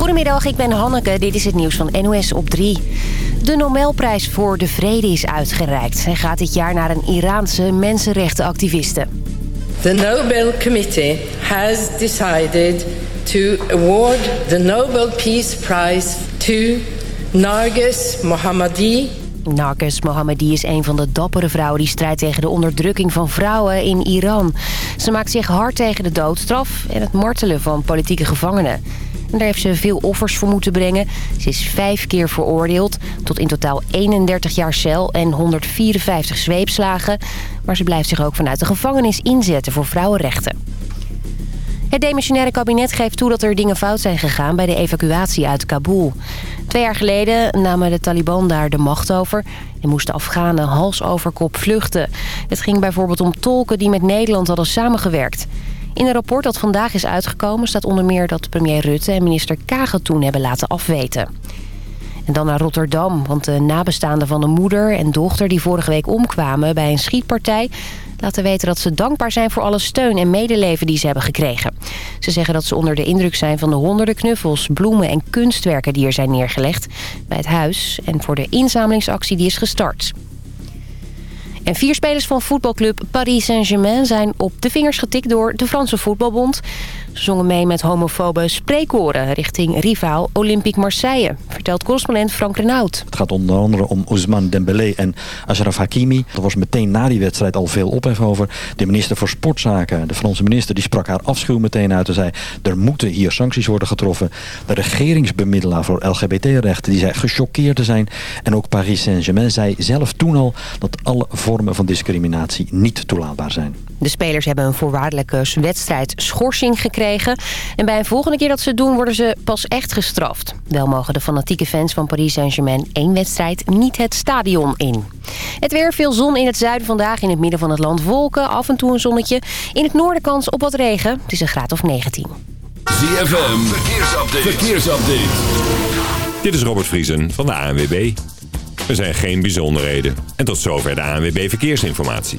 Goedemiddag, ik ben Hanneke. Dit is het nieuws van NOS op 3. De Nobelprijs voor de Vrede is uitgereikt. Hij gaat dit jaar naar een Iraanse mensenrechtenactiviste. The Nobel Committee has decided to award the Nobel Peace Prize to Narges Mohammadi Narges Mohammadi is een van de dappere vrouwen die strijdt tegen de onderdrukking van vrouwen in Iran. Ze maakt zich hard tegen de doodstraf en het martelen van politieke gevangenen. Daar heeft ze veel offers voor moeten brengen. Ze is vijf keer veroordeeld tot in totaal 31 jaar cel en 154 zweepslagen. Maar ze blijft zich ook vanuit de gevangenis inzetten voor vrouwenrechten. Het demissionaire kabinet geeft toe dat er dingen fout zijn gegaan bij de evacuatie uit Kabul. Twee jaar geleden namen de Taliban daar de macht over en moesten Afghanen hals over kop vluchten. Het ging bijvoorbeeld om tolken die met Nederland hadden samengewerkt. In een rapport dat vandaag is uitgekomen staat onder meer dat premier Rutte en minister Kagen toen hebben laten afweten. En dan naar Rotterdam, want de nabestaanden van de moeder en dochter die vorige week omkwamen bij een schietpartij laten weten dat ze dankbaar zijn voor alle steun en medeleven die ze hebben gekregen. Ze zeggen dat ze onder de indruk zijn van de honderden knuffels, bloemen en kunstwerken die er zijn neergelegd bij het huis en voor de inzamelingsactie die is gestart. En vier spelers van voetbalclub Paris Saint-Germain zijn op de vingers getikt door de Franse voetbalbond. Ze zongen mee met homofobe spreekkoren richting rivaal Olympique Marseille, vertelt correspondent Frank Renaud. Het gaat onder andere om Ousmane Dembélé en Ashraf Hakimi. Er was meteen na die wedstrijd al veel ophef over. De minister voor Sportzaken, de Franse minister, die sprak haar afschuw meteen uit en zei... er moeten hier sancties worden getroffen. De regeringsbemiddelaar voor LGBT-rechten, die zei gechoqueerd te zijn. En ook Paris Saint-Germain zei zelf toen al dat alle vormen van discriminatie niet toelaatbaar zijn. De spelers hebben een voorwaardelijke wedstrijd schorsing gekregen. En bij een volgende keer dat ze het doen worden ze pas echt gestraft. Wel mogen de fanatieke fans van Paris Saint-Germain één wedstrijd niet het stadion in. Het weer, veel zon in het zuiden vandaag. In het midden van het land wolken, af en toe een zonnetje. In het noorden kans op wat regen. Het is een graad of 19. ZFM, verkeersupdate. verkeersupdate. Dit is Robert Vriesen van de ANWB. Er zijn geen bijzonderheden. En tot zover de ANWB Verkeersinformatie.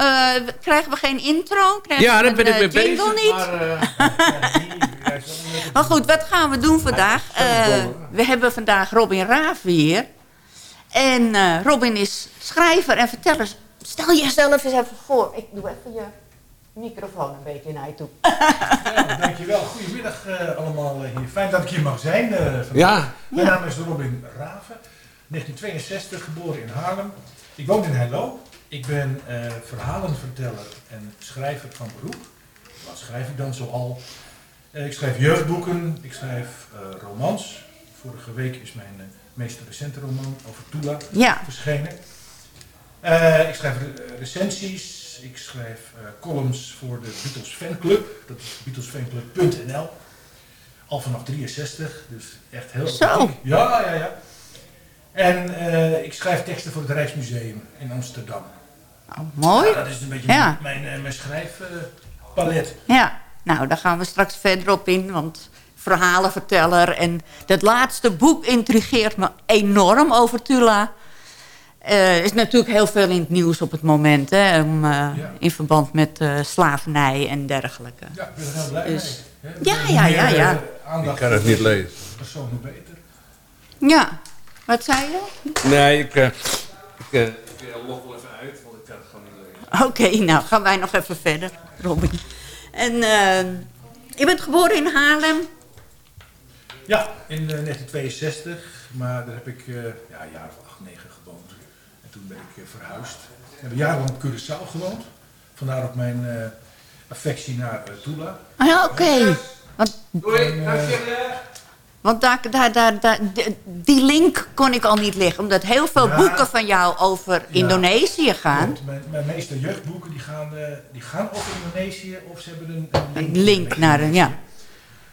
uh, krijgen we geen intro? Krijgen ja, daar ben ik mee bezig. Niet? Maar, uh, maar goed, wat gaan we doen vandaag? Uh, we hebben vandaag Robin Raven hier. En Robin is schrijver en verteller. Stel jezelf eens even voor. Ik doe even je microfoon een beetje naar je toe. Ja, dankjewel. Goedemiddag uh, allemaal hier. Fijn dat ik hier mag zijn uh, Ja. Mijn naam is Robin Raven. 1962, geboren in Haarlem. Ik woon in Hello. Ik ben uh, verhalenverteller en schrijver van beroep. Wat schrijf ik dan zoal? ik schrijf jeugdboeken, ik schrijf romans. Vorige week is mijn meest recente roman over Tula ja. verschenen. ik schrijf recensies, ik schrijf uh, columns voor de Beatles Fanclub. Dat is beatlesfanclub.nl. Al vanaf 63, dus echt heel Zo. Ja, ja, ja. En uh, ik schrijf teksten voor het Rijksmuseum in Amsterdam. Oh, mooi. Ja, dat is een beetje ja. mijn, mijn, mijn schrijfpalet. ja, nou daar gaan we straks verder op in, want verhalenverteller en dat laatste boek intrigeert me enorm over Tula. Er uh, is natuurlijk heel veel in het nieuws op het moment. Hè, om, uh, ja. In verband met uh, slavernij en dergelijke. Ja, ik ben er heel blij dus, mee. Ja, ja, ja. ja, Ik kan het niet lezen. Persoon hoe beter. Ja, wat zei je? Nee, ik, ik, ik log wel even uit, want ik kan het gewoon niet lezen. Oké, okay, nou gaan wij nog even verder, Robin. En je bent geboren in Haarlem? Ja, in 1962. Maar daar heb ik ja, een jaar of acht, negen toen ben ik verhuisd. Ik heb jarenlang op Curaçao gewoond. Vandaar ook mijn affectie naar Tula. Ah ja, oké. Want, want daar, daar, daar, daar, die link kon ik al niet leggen. Omdat heel veel boeken van jou over Indonesië gaan. Mijn, mijn, meeste jeugdboeken die gaan, die gaan over Indonesië. Of ze hebben een, een link, een link naar een, ja.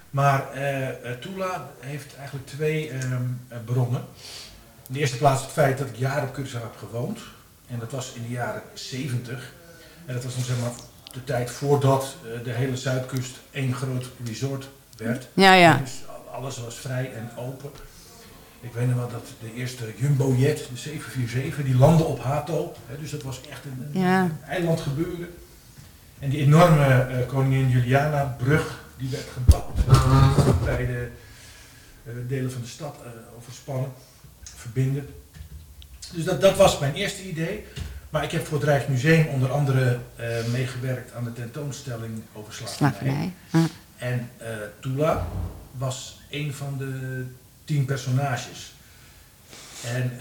Maar uh, Tula heeft eigenlijk twee um, bronnen. In de eerste plaats het feit dat ik jaren op Curaçao heb gewoond. En dat was in de jaren 70. En dat was dan zeg maar de tijd voordat uh, de hele Zuidkust één groot resort werd. Ja, ja. Dus alles was vrij en open. Ik weet nog wel dat de eerste Jumbo-jet, de 747, die landde op Hato. Hè, dus dat was echt een, ja. een eiland gebeuren. En die enorme uh, koningin Juliana-brug die werd gebouwd. Beide uh, delen van de stad uh, overspannen, verbinden. Dus dat, dat was mijn eerste idee. Maar ik heb voor het Rijksmuseum onder andere meegewerkt aan de tentoonstelling over slavernij. En Tula was een van de tien personages. En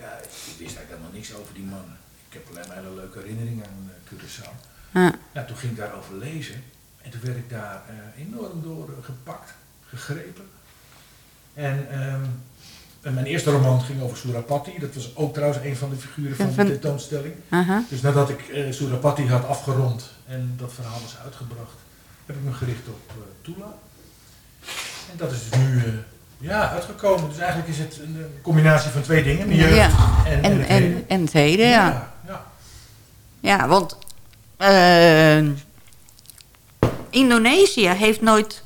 ja, ik wist eigenlijk helemaal niks over die man. Ik heb alleen maar hele leuke herinneringen aan Curaçao. Ja. Toen ging ik daarover lezen. En toen werd ik daar uh, enorm door gepakt, gegrepen. En, um, en, mijn eerste roman ging over Surapati. Dat was ook trouwens een van de figuren van, van de tentoonstelling. Uh -huh. Dus nadat ik uh, Surapati had afgerond en dat verhaal was uitgebracht, heb ik me gericht op Tula. En dat is dus nu ja, uitgekomen. Dus eigenlijk is het een combinatie van twee dingen. Jeugd ja. en, en, en, het en, en het heden, ja. Ja, ja. ja want uh, Indonesië heeft nooit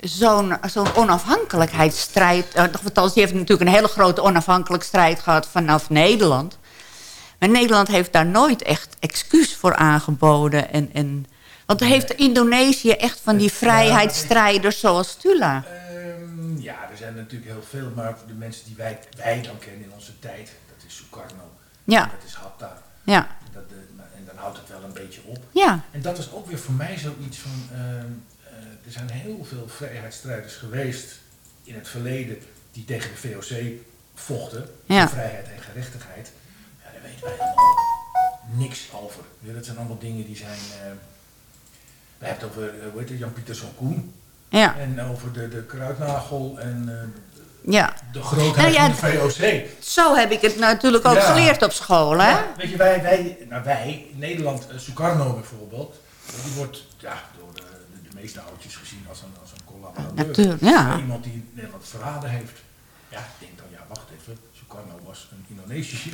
zo'n zo'n onafhankelijkheidsstrijd... Uh, althans, die heeft natuurlijk een hele grote onafhankelijkheidsstrijd gehad vanaf Nederland. Maar Nederland heeft daar nooit echt excuus voor aangeboden. En, en, want heeft Indonesië echt van die vrijheidsstrijders zoals Tula? Um, ja, er zijn natuurlijk heel veel. Maar de mensen die wij, wij dan kennen in onze tijd... dat is Sukarno, ja. dat is Hatta... Ja. Dat, uh, en dan houdt het wel een beetje op. Ja. En dat was ook weer voor mij zoiets van... Uh, uh, er zijn heel veel vrijheidsstrijders geweest in het verleden... die tegen de VOC vochten. Ja. Voor vrijheid en gerechtigheid. Ja, daar weten wij helemaal niks over. Ja, dat zijn allemaal dingen die zijn... uh, we hebben het over, hoe heet het, Jan-Pieter Koen. Ja. En over de, de kruidnagel en ja. de grootheid nou ja, van de VOC. Zo heb ik het natuurlijk ook ja. geleerd op school, hè? Weet je, wij, wij, nou wij Nederland, uh, Sukarno bijvoorbeeld, die wordt ja, door de, de, de meeste oudjes gezien als een, als een collaborateur. Natuurlijk, ja. Iemand die Nederland verraden heeft. Ja, ik denk dan, ja, wacht even, Sukarno was een Indonesisch.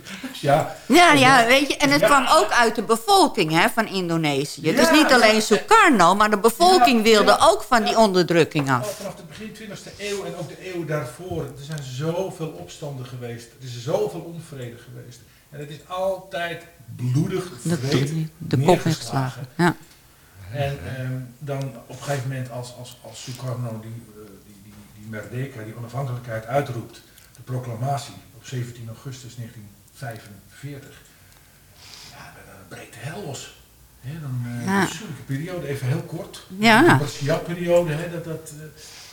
ja, ja, ja, weet je, en het ja. kwam ook uit de bevolking hè, van Indonesië. Ja, dus niet alleen Sukarno, maar de bevolking wilde ook van die onderdrukking af. Vanaf het begin 20e eeuw en ook de eeuw daarvoor, er zijn zoveel opstanden geweest. Er is zoveel onvrede geweest. En het is altijd bloedig, vreed, de, de kop geslagen. Ja. En um, dan op een gegeven moment als, als, als Sukarno die, uh, die, Merdeka, die onafhankelijkheid uitroept, de proclamatie op 17 augustus 1945, ja, dan breekt de hel los. He, dan uh, ja. een zulke periode, even heel kort. Ja. De Marciat-periode, dat, dat uh,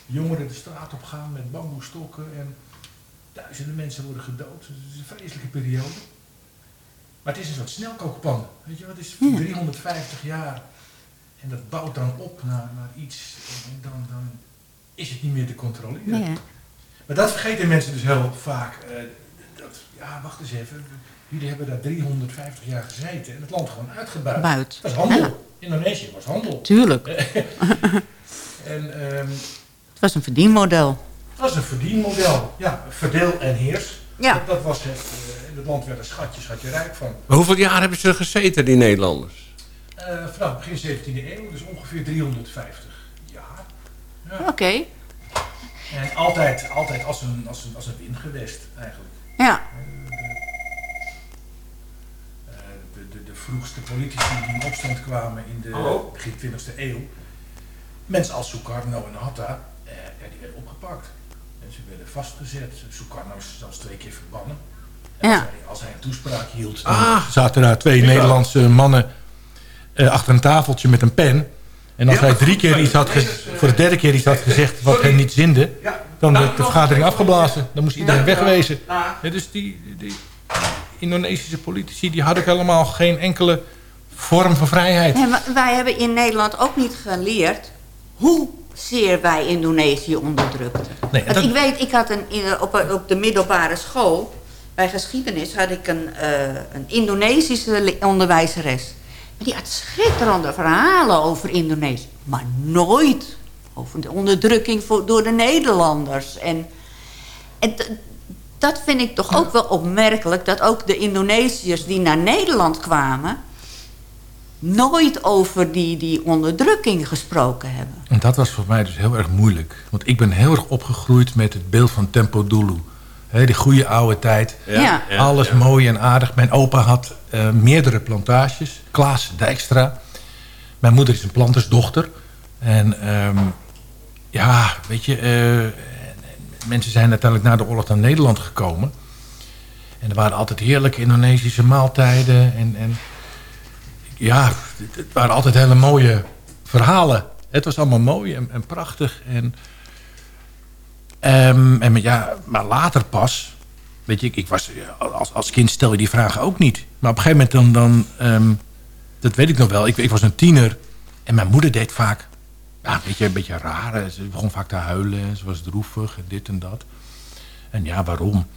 jongeren de straat op gaan met bamboestokken en duizenden mensen worden gedood. Dus het is een vreselijke periode. Maar het is een soort snelkookpan. Weet je wat? Het is Ja. 350 jaar. En dat bouwt dan op naar, naar iets. En dan, dan is het niet meer te controleren. Ja. Maar dat vergeten mensen dus heel vaak. eh, dat, ja, wacht eens even. Jullie hebben daar 350 jaar gezeten en het land gewoon uitgebuit. Buit. Dat was handel. Ja. Indonesië was handel. Tuurlijk. En ehm, Het was een verdienmodel. het was een verdienmodel. Ja, verdeel en heers. Ja. Dat, dat was het. in het land werd een schatje, schatje rijk van. Maar hoeveel jaar hebben ze gezeten, die Nederlanders? Eh, vanaf begin 17e eeuw, dus ongeveer 350 jaar. Ja. Oké. En altijd, altijd als, een, als, een, als een wingewest eigenlijk. Ja. Eh, de, de, de vroegste politici die in opstand kwamen in de Oh. begin 20e eeuw. Mensen als Sukarno en Hatta, eh, ja, die werden opgepakt. En ze werden vastgezet. Sukarno is zelfs twee keer verbannen. En Ja. als, hij, als hij een toespraak hield, Ah. zaten daar twee Nederlandse mannen eh, achter een tafeltje met een pen. En als Ja, hij drie keer iets had voor de derde keer iets had gezegd wat hem niet zinde, dan Nou, werd de nog- vergadering afgeblazen. Dan moest iedereen wegwezen. Dus die, die, Indonesische politici... die hadden ook helemaal geen enkele vorm van vrijheid. wij hebben in Nederland ook niet geleerd... hoe zeer wij Indonesië onderdrukten. Nee, dat... Ik weet, ik had een, op, op de middelbare school... bij geschiedenis had ik een, uh, een Indonesische onderwijzeres. Die had schitterende verhalen over Indonesië. Maar nooit over de onderdrukking door de Nederlanders. En, en dat vind ik toch ook wel opmerkelijk... dat ook de Indonesiërs die naar Nederland kwamen... nooit over die, die onderdrukking gesproken hebben. En dat was voor mij dus heel erg moeilijk. Want ik ben heel erg opgegroeid met het beeld van Tempo Dulu. He, die goede oude tijd. Ja. Alles mooi en aardig. Mijn opa had uh, meerdere plantages. Klaas Dijkstra. Mijn moeder is een plantersdochter. En um, ja, weet je... Uh, mensen zijn uiteindelijk na de oorlog naar Nederland gekomen. En er waren altijd heerlijke Indonesische maaltijden. En, en ja, het waren altijd hele mooie verhalen. Het was allemaal mooi en, en prachtig. En, um, en ja, maar later pas... Weet je, ik, ik was, als, als kind stel je die vragen ook niet. Maar op een gegeven moment dan... dan um, dat weet ik nog wel. Ik, ik was een tiener. En mijn moeder deed vaak ja, een beetje, een beetje raar. Ze begon vaak te huilen. Ze was droevig en dit en dat. En ja, waarom?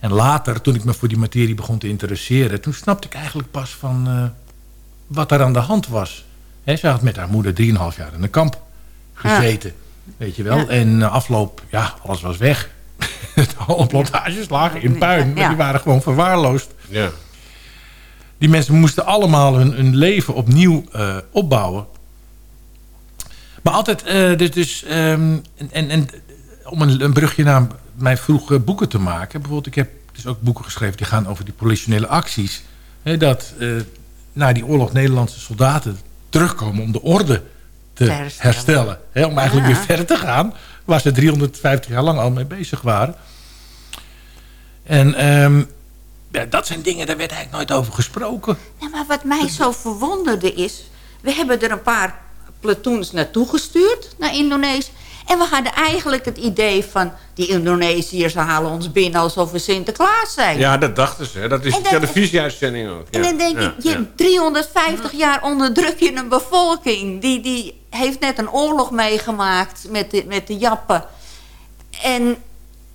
En later, toen ik me voor die materie begon te interesseren... toen snapte ik eigenlijk pas van uh, wat er aan de hand was. He, ze had met haar moeder 3,5 jaar in een kamp gezeten. Weet je wel. En uh, afloop, ja, alles was weg. Alle plantages lagen in puin. Die waren gewoon verwaarloosd. Ja. Die mensen moesten allemaal hun, hun leven opnieuw uh, opbouwen. Maar altijd, uh, dus, dus um, en, en om een, een, brugje naar mijn vroege boeken te maken. Bijvoorbeeld, ik heb dus ook boeken geschreven die gaan over die politionele acties. Hè, dat uh, na die oorlog Nederlandse soldaten terugkomen om de orde te herstellen. herstellen hè, om eigenlijk weer verder te gaan. Waar ze 350 jaar lang al mee bezig waren. En um, ja, dat zijn dingen, daar werd eigenlijk nooit over gesproken. Ja, maar wat mij zo verwonderde is... we hebben er een paar platoons naartoe gestuurd, naar Indonesië. En we hadden eigenlijk het idee van... die Indonesiërs halen ons binnen alsof we Sinterklaas zijn. Ja, dat dachten ze. Dat is de televisieuitzending ook. Ja. En dan denk ik, je, 350 jaar onderdruk je een bevolking. Die, die heeft net een oorlog meegemaakt met de, met de Jappen. En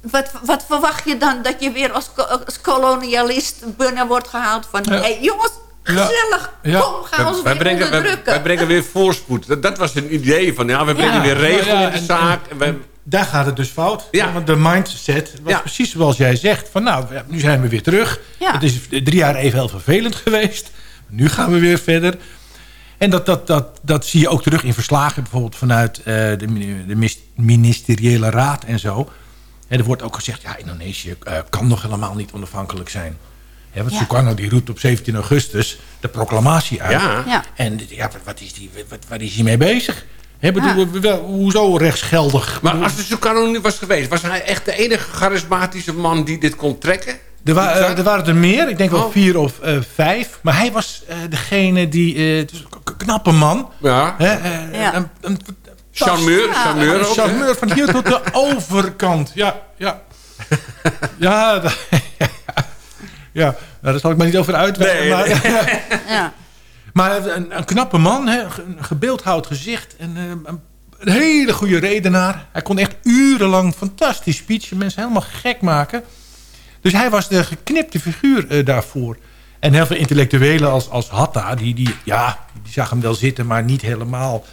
wat, wat verwacht je dan? Dat je weer als, als kolonialist binnen wordt gehaald van... hé hey, jongens, Gezellig, ja. kom, ga ons wij, brengen, wij, wij, brengen weer voorspoed. Dat, dat, was een idee van, ja, we brengen weer regels in de zaak. En, daar gaat het dus fout. Ja. Want de mindset was precies zoals jij zegt. Van nou, nu zijn we weer terug. Het is drie jaar even heel vervelend geweest. Nu gaan we weer verder. En dat, dat, dat, dat zie je ook terug in verslagen. Bijvoorbeeld vanuit uh, de, de, ministeriële raad en zo. En er wordt ook gezegd, ja, Indonesië uh, kan nog helemaal niet onafhankelijk zijn. Want ja. Sukarno die roept op 17 augustus de proclamatie uit. Ja. En ja, wat, is die, wat, waar is hij mee bezig? He, bedoel, ja. hoezo rechtsgeldig? Maar als de Sukarno niet was geweest... was hij echt de enige charismatische man die dit kon trekken? Er, wa uh, er waren er meer, ik denk wel oh. vier of uh, vijf. Maar hij was uh, degene die... een knappe man. Ja. ja. Een, een, charmeur. Charmeur, ook, charmeur van hier tot de overkant. Ja, ja. ja, ja, nou, daar zal ik maar niet over uitweiden. Nee, maar, ja. maar een, een, knappe man, hè, een gebeeldhouwd gezicht. En, eh, een, een, hele goede redenaar. Hij kon echt urenlang fantastisch speechen. Mensen helemaal gek maken. Dus hij was de geknipte figuur uh, daarvoor. En heel veel intellectuelen als, als Hatta, die, die, ja, die zag hem wel zitten, maar niet helemaal.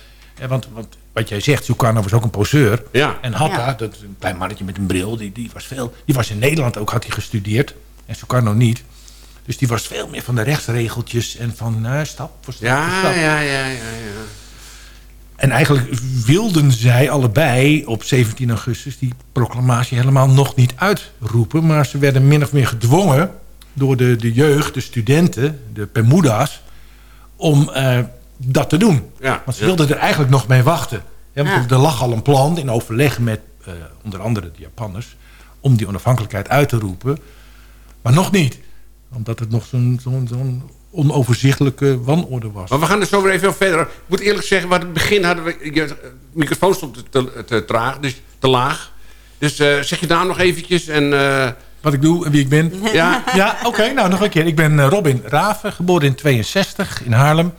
want, want wat jij zegt, Sukarno was ook een poseur. Ja. En Hatta, dat een klein mannetje met een bril, die, die, was veel, die was in Nederland ook, had hij gestudeerd. En Sukarno niet. Dus die was veel meer van de rechtsregeltjes en van uh, stap voor stap ja, voor stap. Ja, ja, ja, ja. En eigenlijk wilden zij allebei op 17 augustus die proclamatie helemaal nog niet uitroepen. Maar ze werden min of meer gedwongen door de, de jeugd, de studenten, de Pemuda's, om uh, dat te doen. Ja, want ze wilden er eigenlijk nog mee wachten. Ja, want Er lag al een plan in overleg met uh, onder andere de Japanners... om die onafhankelijkheid uit te roepen. Maar nog niet. Omdat het nog zo'n zo'n onoverzichtelijke wanorde was. Maar we gaan er zo weer even verder. Ik moet eerlijk zeggen, wat het begin hadden we... Je microfoon stond te, traag, dus te laag. Dus uh, zeg je daar nog eventjes en... Uh, wat ik doe en wie ik ben? Ja, ja oké. nou, nog een keer. Ik ben Robin Raven, geboren in 62 in Haarlem.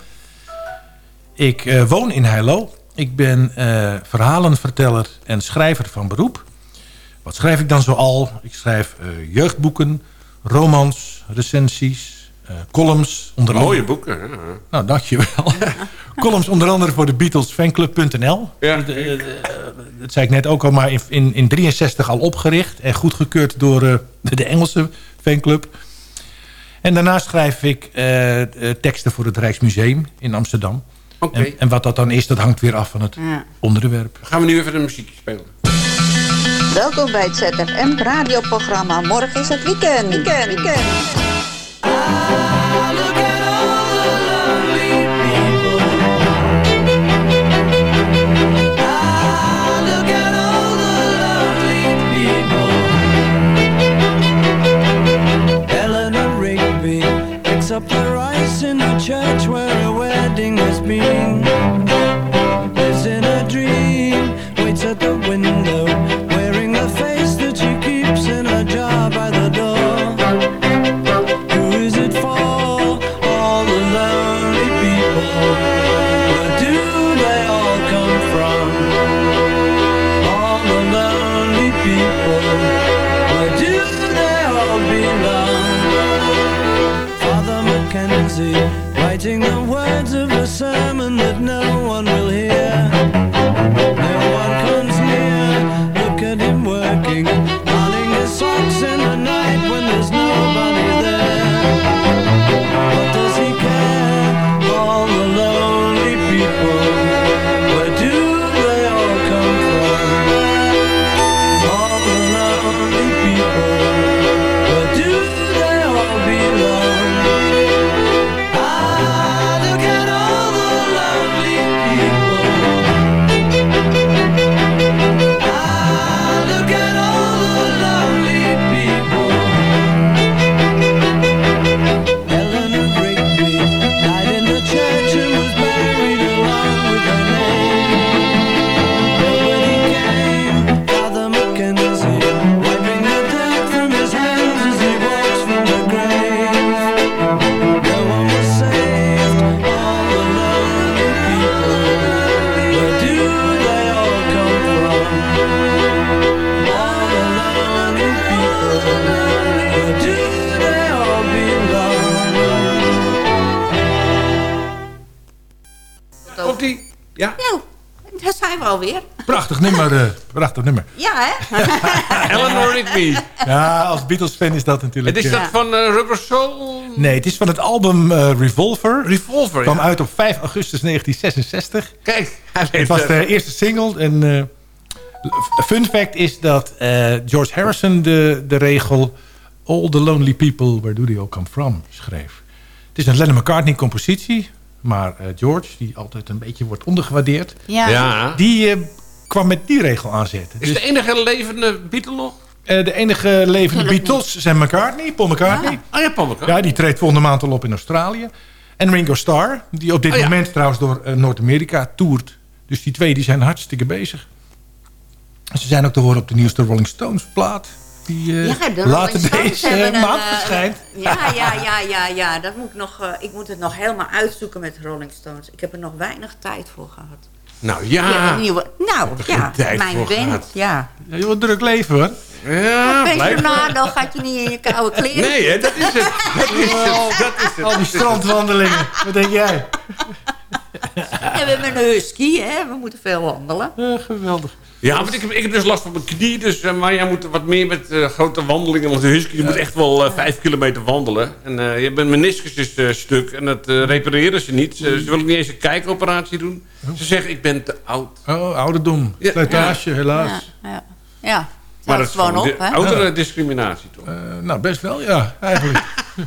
Ik woon in Heilo. Ik ben verhalenverteller en schrijver van beroep. Wat schrijf ik dan zoal? Ik schrijf jeugdboeken, romans, recensies, columns. Onder Mooie boeken. Ja. Nou, dankjewel. columns onder andere voor de Beatles fanclub.nl. Ja. dat zei ik net ook al, maar in, in, in 63 al opgericht. En goedgekeurd door uh, de Engelse fanclub. En daarnaast schrijf ik uh, teksten voor het Rijksmuseum in Amsterdam. Okay. En, en, wat dat dan is, dat hangt weer af van het ja. onderwerp. Gaan we nu even een muziekje spelen. Welkom bij het ZFM radioprogramma. Morgen is het weekend. Weekend, weekend. Up the rice in the church where a wedding has been. Ja, als Beatles-fan is dat natuurlijk... Het is dat eh, van eh, Rubber Soul? Nee, het is van het album eh, Revolver. Revolver, kwam ja. uit op 5 augustus 1966. Kijk, hij Het was het. de eerste single. En fun fact is dat eh, George Harrison de, de regel... All the lonely people, where do they all come from, schreef. Het is een Lennon McCartney compositie. Maar eh, George, die altijd een beetje wordt ondergewaardeerd... Ja. Ja. die kwam met die regel aanzetten. Is Dus de enige levende Beatle nog? Eh, de enige levende Beatles zijn McCartney, Paul McCartney. Oh ja, Paul McCartney. Ja, die treedt volgende maand al op in Australië. En Ringo Starr, die op dit Oh ja. moment trouwens door eh, Noord-Amerika toert. Dus die twee die zijn hartstikke bezig. Ze zijn ook te horen op de nieuwste Rolling Stones plaat. Die eh, Ja, de later Rolling Stones deze hebben een, maand verschijnt. Ja, ja, ja, ja, ja. Dat moet ik, nog, eh, ik moet het nog helemaal uitzoeken met Rolling Stones. Ik heb er nog weinig tijd voor gehad. Nou Ja, nieuwe, nou, ja, mijn band, ja. Ja, je wordt druk leven hoor. Ja, dan gaat je niet in je koude kleren. Nee, hè, dat is het. Dat is het. Dat is het. Al die strandwandelingen. Wat denk jij? En we hebben een husky, hè. We moeten veel wandelen. Eh, geweldig. Ja, want ik heb, ik heb dus last van mijn knie. Dus, eh, maar jij moet wat meer met eh, grote wandelingen. Want de husky je moet echt wel eh, vijf kilometer wandelen. En eh, je bent meniscus is eh, stuk. En dat repareren ze niet. Ze, ze willen niet eens een kijkoperatie doen. Ze zeggen, ik ben te oud. Oh, ouderdom. Ja. Slijtage, helaas. Ja, ja. ja. Maar dat is gewoon op, hè. oudere discriminatie, toch? Eh, nou, best wel, ja, eigenlijk.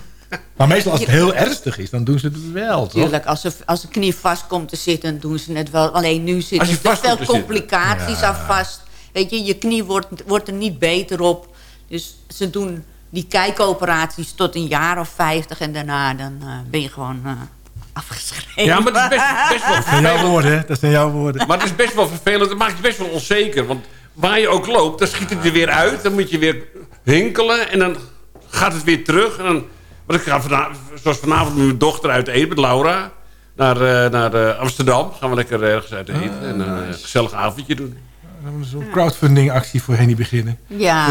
maar meestal als het heel ernstig is, dan doen ze het wel, toch? Tuurlijk, als, ze, als de knie vast komt te zitten, doen ze het wel. Alleen nu zitten er veel zitten. complicaties Ja. aan vast. Weet je, je knie wordt, wordt er niet beter op. Dus ze doen die kijkoperaties tot een jaar of vijftig. En daarna dan, eh, ben je gewoon eh, afgeschreven. Ja, maar het is best, best wel Dat zijn jouw woorden, hè? Dat zijn jouw woorden. Maar het is best wel vervelend. Het maakt je best wel onzeker. Want waar je ook loopt, dan schiet het er weer uit. Dan moet je weer hinkelen en dan gaat het weer terug. En dan, want ik ga vanavond, zoals vanavond met mijn dochter uit eten, met Laura. Naar, uh, naar uh, Amsterdam. Gaan we lekker ergens uit eten. Ah, en een nice. gezellig avondje doen. Zo'n crowdfunding actie voor Henny beginnen. Ja,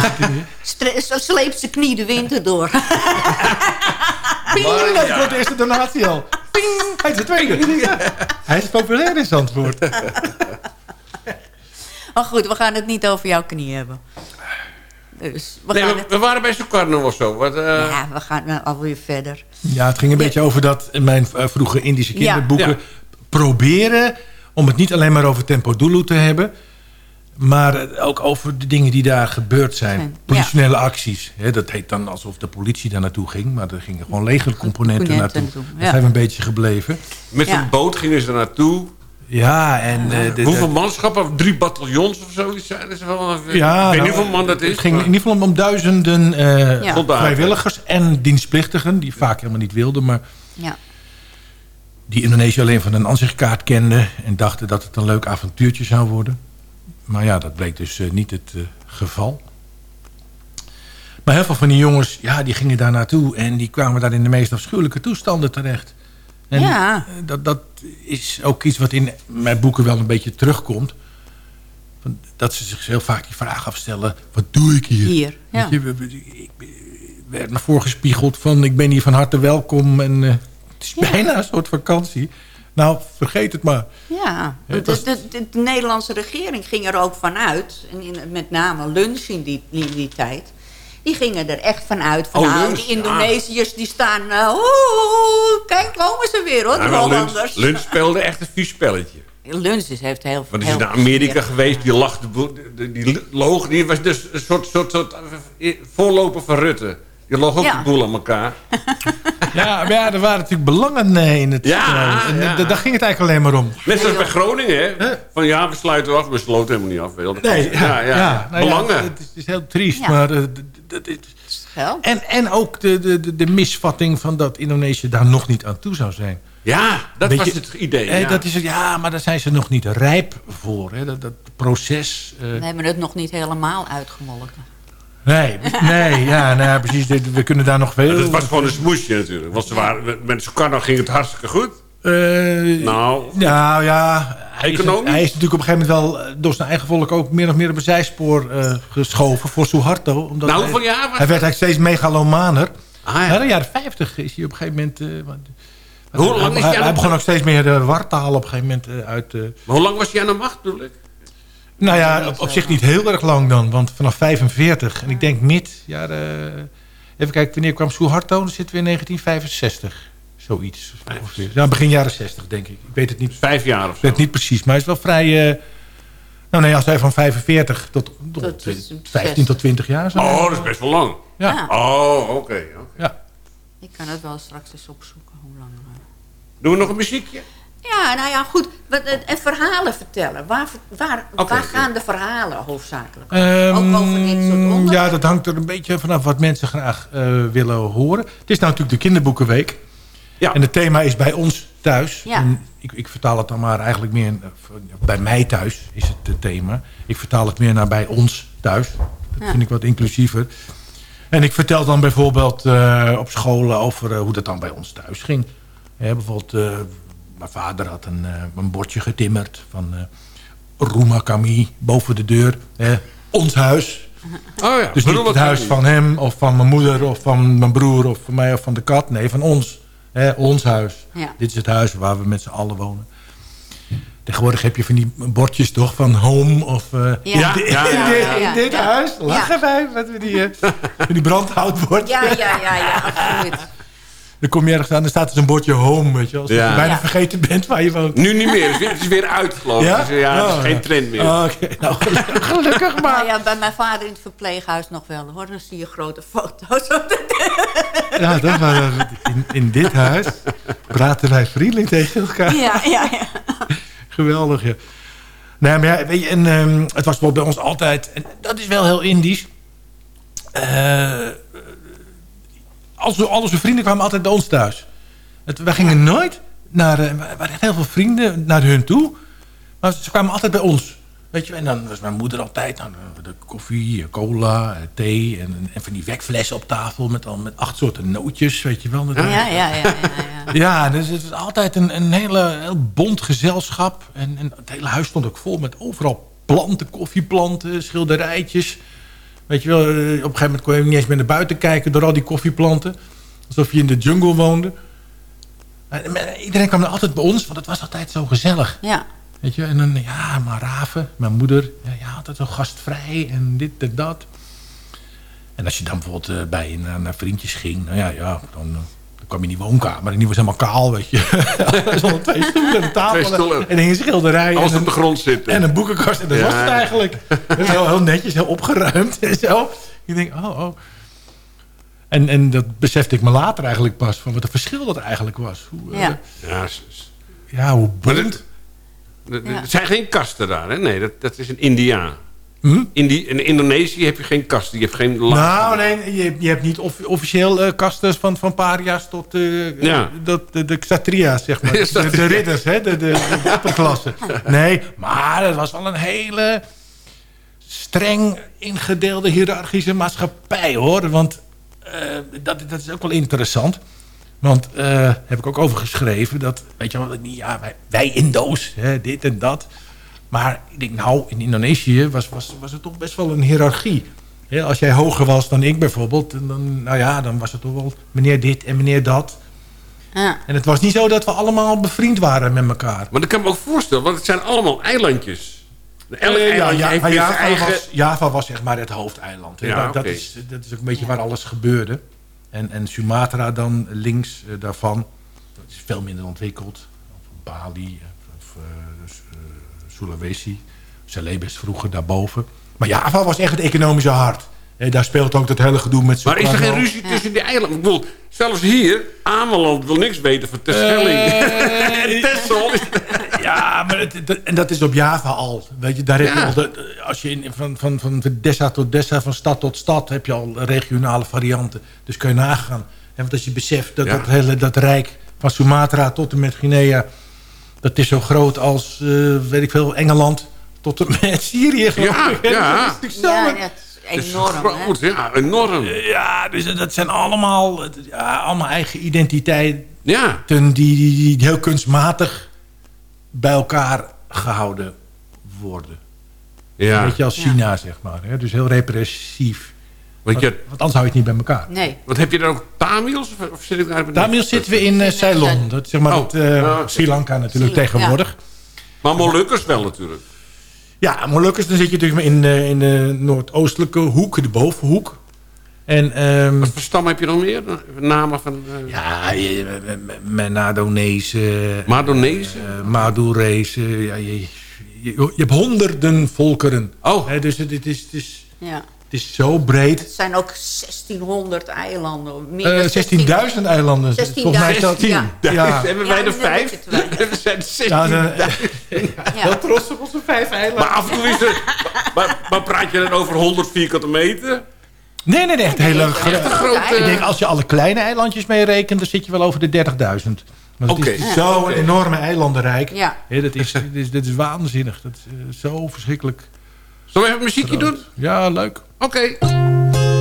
sleep zijn knie de winter door. Ping, dat ja. wordt de eerste donatie al. Ping, hij is de tweede. Hij is populair in Zandvoort. Maar goed, we gaan het niet over jouw knie hebben. Dus we, nee, we, het... we, waren bij Sukarno of zo. Wat, uh... Ja, we gaan alweer verder. Ja, het ging een ja. beetje over dat in mijn uh, vroege Indische kinderboeken... Ja. proberen om het niet alleen maar over Tempo Dulu te hebben... maar ook over de dingen die daar gebeurd zijn. Politionele acties. Hè, dat heet dan alsof de politie daar naartoe ging... maar er gingen gewoon legercomponenten naartoe. naartoe. Dat zijn we een beetje gebleven. Met een boot gingen ze naartoe... Ja, en... Uh, de, hoeveel manschappen? Drie bataljons of zoiets zijn er wel? Ja, ik weet niet hoeveel man dat is. Het ging in ieder geval om duizenden uh, ja. vrijwilligers en dienstplichtigen... die vaak helemaal niet wilden, maar... Ja. die Indonesië alleen van een ansichtkaart kenden... en dachten dat het een leuk avontuurtje zou worden. Maar ja, dat bleek dus uh, niet het geval. Maar heel veel van die jongens, ja, die gingen daar naartoe... en die kwamen daar in de meest afschuwelijke toestanden terecht... En ja. dat, dat is ook iets wat in mijn boeken wel een beetje terugkomt. Dat ze zich heel vaak die vraag afstellen... wat doe ik hier? Hier, ja. Je, ik werd me voorgespiegeld van... ik ben hier van harte welkom en uh, het is ja. bijna een soort vakantie. Nou, vergeet het maar. Ja, de, de, de, de, Nederlandse regering ging er ook vanuit... en in, met name lunch in die, in die tijd die gingen er echt vanuit. Van, oh, nou, die Indonesiërs die staan... Uh, oh, kijk, komen ze weer hoor, Hollanders. Lunch, lunch speelde echt een vies spelletje. Lunch is, heeft heel veel... Want die is naar Amerika geweest, die lag, die, die loog, die was dus een soort, soort, soort eh, voorloper van Rutte. Je lag ook ja. de boel aan elkaar. ja, maar ja, er waren natuurlijk belangen eh, in het... Ja, en ja. daar ging het eigenlijk alleen maar om. Net zoals bij Groningen, hè? Van ja, we sluiten af, we sloten helemaal niet af. Nee, ja, ja, ja. Nou belangen. het is heel triest, maar... Uh, en, en ook de, de, de misvatting van dat Indonesië daar nog niet aan toe zou zijn. Ja, dat Beetje, was het idee. Ja. Dat is het, ja, maar daar zijn ze nog niet rijp voor. Hè. Dat, dat proces... Uh... We hebben het nog niet helemaal uitgemolken. Nee, nee, ja, nou, precies. We kunnen daar nog veel... Het was gewoon een smoesje natuurlijk. Want ze waren, met Sukarno ging het hartstikke goed. Uh, nou, nou ja, hij is, hij is, natuurlijk op een gegeven moment wel eh, door zijn eigen volk ook meer of meer op een zijspoor uh, geschoven voor Suharto. Omdat nou, hij, van, ja, hij werd eigenlijk steeds megalomaner. Ah, ja. in de jaren 50 is hij op een gegeven moment... Uh, hoe lang hij, is hij, hij begon ook steeds meer de wartaal op een gegeven moment uit... maar hoe lang was hij aan de macht bedoel ik? Nou ja, op, op zich niet heel erg lang dan. Want vanaf 45 en ik denk mid... Jaren, even kijken, wanneer kwam Suharto? Dan zitten we in 1965. Zoiets. Ja, begin jaren 60, denk ik. Ik weet het niet. Vijf jaar of zo. Ik weet het niet precies, maar hij is wel vrij... Uh, nou nee, als hij van 45 tot, tot, tot 15 tot 20 jaar zou Oh, dat is best wel lang. Ja. Oh, oké. Okay, okay. Ja. Ik kan het wel straks eens opzoeken, hoe lang. Doen we nog een muziekje? Ja, nou ja, goed. En verhalen vertellen. Waar, waar, okay, waar gaan de verhalen hoofdzakelijk um, Ook over dit soort onderwerpen? Ja, dat hangt er een beetje vanaf wat mensen graag uh, willen horen. Het is nou natuurlijk de kinderboekenweek. Ja. En het thema is bij ons thuis. Ja. En ik, ik, vertaal het dan maar eigenlijk meer... Bij mij thuis is het het thema. Ik vertaal het meer naar bij ons thuis. Dat ja. vind ik wat inclusiever. En ik vertel dan bijvoorbeeld uh, op scholen over uh, hoe dat dan bij ons thuis ging. Ja, bijvoorbeeld, uh, mijn vader had een, een bordje getimmerd van Roema Kami boven de deur. ons huis. Oh ja, dus niet het huis van hem of van mijn moeder of van mijn broer of van mij of van de kat. Nee, van ons. Hè, ons huis. Ja. Dit is het huis waar we met z'n allen wonen. Tegenwoordig heb je van die bordjes toch van home of uh, ja. in, ja, in, dit, huis. Lachen wij met die, uh, die brandhoutbordjes. Ja, ja, ja, ja, absoluut. Dan kom je ergens aan, dan staat er zo'n bordje home, weet je Als je bijna vergeten bent waar je woont. Nu niet meer, het is weer uit, geloof ik. Ja, dus, ja oh, is geen trend meer. Oh, okay. nou gelukkig maar. Nou ja, bij mijn vader in het verpleeghuis nog wel, hoor. Dan zie je grote foto's. ja, dat waren, in, in dit huis praten wij vriendelijk tegen elkaar. Ja, ja, ja. Geweldig, ja. Nee, maar ja, weet je, en, um, het was bij ons altijd... En dat is wel heel Indisch. Uh, al onze vrienden kwamen altijd bij ons thuis. Het, wij gingen nooit naar... Uh, we hadden heel veel vrienden naar hun toe. Maar ze kwamen altijd bij ons. Weet je, en dan was mijn moeder altijd nou, de koffie, cola, thee en, en van die wekflessen op tafel met, al, met acht soorten nootjes, weet je wel. Ja, ja, ja. ja, ja, ja. ja dus het was altijd een, een hele, heel bond gezelschap. En, en het hele huis stond ook vol met overal planten, koffieplanten, schilderijtjes. Weet je wel, op een gegeven moment kon je niet eens meer naar buiten kijken door al die koffieplanten. Alsof je in de jungle woonde. Iedereen kwam er altijd bij ons, want het was altijd zo gezellig. Ja. Weet je, en dan, ja, maar Raven, mijn moeder, ja, ja, altijd zo gastvrij en dit en dat. En als je dan bijvoorbeeld uh, bij naar, naar, vriendjes ging, nou ja, ja dan, dan kwam je in die woonkamer en die was helemaal kaal, weet je. er stonden twee stoelen en een tafel stoelen. en een schilderij. Alles en op de grond zitten. En een boekenkast, en dat ja. was het eigenlijk. heel, heel netjes, heel opgeruimd en zo. Je denkt, oh, oh. En, en dat besefte ik me later eigenlijk pas, van wat een verschil dat eigenlijk was. Hoe, ja. Uh, ja, ja, hoe bond... Er ja. zijn geen kasten daar, hè? Nee, dat, dat is een Indiaan. Hm? In, die, in Indonesië heb je geen kasten. Je hebt geen Nou, nee, je, je hebt niet of, officieel uh, kasten van, van paria's tot uh, ja. dat, de, de xatria's, zeg maar. de, de ridders, hè? De, de, de upperklasse. Nee, maar het was wel een hele streng ingedeelde hiërarchische maatschappij, hoor. Want uh, dat, dat is ook wel interessant. Want uh, heb ik ook over geschreven dat, weet je wel, ja, wij, wij Indo's, hè, dit en dat. Maar ik denk, nou, in Indonesië was, was, was het toch best wel een hiërarchie. Ja, als jij hoger was dan ik bijvoorbeeld, dan, nou ja, dan was het toch wel meneer dit en meneer dat. Ja. En het was niet zo dat we allemaal bevriend waren met elkaar. Maar dat kan me ook voorstellen, want het zijn allemaal eilandjes. Elk uh, eilandje ja, heeft ja, Java, eigen... was, Java was zeg maar het hoofdeiland. Ja, dat, is, dat is ook een beetje waar alles gebeurde. En, en Sumatra dan links uh, daarvan. Dat is veel minder ontwikkeld. Of Bali of uh, Sulawesi. Celebes vroeger daarboven. Maar Java was echt het economische hart. Daar speelt ook dat hele gedoe met Maar is er geen ruzie tussen die eilanden? Ik bedoel, zelfs hier, Ameland wil niks weten van Terschelling. Eh, en Texel. Ja, maar het, dat- en dat is op Java al. Weet je, daar heb je al de, als je in, van, van, van Dessa tot Dessa, van stad tot stad, heb je al regionale varianten. Dus kun je nagaan. En want als je beseft dat Ja. dat hele dat rijk van Sumatra tot en met Guinea, dat is zo groot als, eh, weet ik veel, Engeland tot en met Syrië. Ja, ik. ja. Dat is natuurlijk zo. Ja, met- dat is is enorm. hè? groot, ja, enorm. Ja, dus dat zijn allemaal, ja, allemaal eigen identiteiten Ja, die, die, die heel kunstmatig bij elkaar gehouden worden. ja. Weet je, als China, zeg maar. Hè? Dus heel repressief. Want, je, Want anders hou je het niet bij elkaar. Nee. wat heb je dan ook Tamils? Of, of zit ik daar Daarmee zitten we in eh, Ceylon. Dat, is zeg maar Oh. het, eh, Ah. Sri Lanka natuurlijk Sri tegenwoordig. Maar Molukkers wel natuurlijk. Ja, Molukkers, dan zit je natuurlijk in, de- in de noordoostelijke hoek, de bovenhoek. En, ehm, Wat voor stam heb je nog meer? Namen van... eh ja, Madonezen? eh, Madurezen. Ja, je, je, je hebt honderden volkeren. Oh. Dus het, het is, het, is, Ja. Het is zo breed. Het zijn ook 1600 eilanden. Meer Eh, dan 16.000 eilanden. 16.000, Volgens mij is dat- ja. Ja. Hebben Ja, wij er vijf? het. Er zijn 16. Ja. Heel trots op onze vijf eilanden. Maar af en toe is er... Maar, maar praat je dan over 100 vierkante meter? Nee, nee, nee. Echt hele nee, gro- echt een grote Ik denk, als je alle kleine eilandjes meerekent... dan zit je wel over de 30.000. Want het Oké. is zo'n Oké. enorme eilandenrijk. Ja. Hè, dat, is, dat, is, dat is waanzinnig. Dat is eh, zo verschrikkelijk. Zullen we even muziekje doen? Ja, leuk. Oké. Michelle,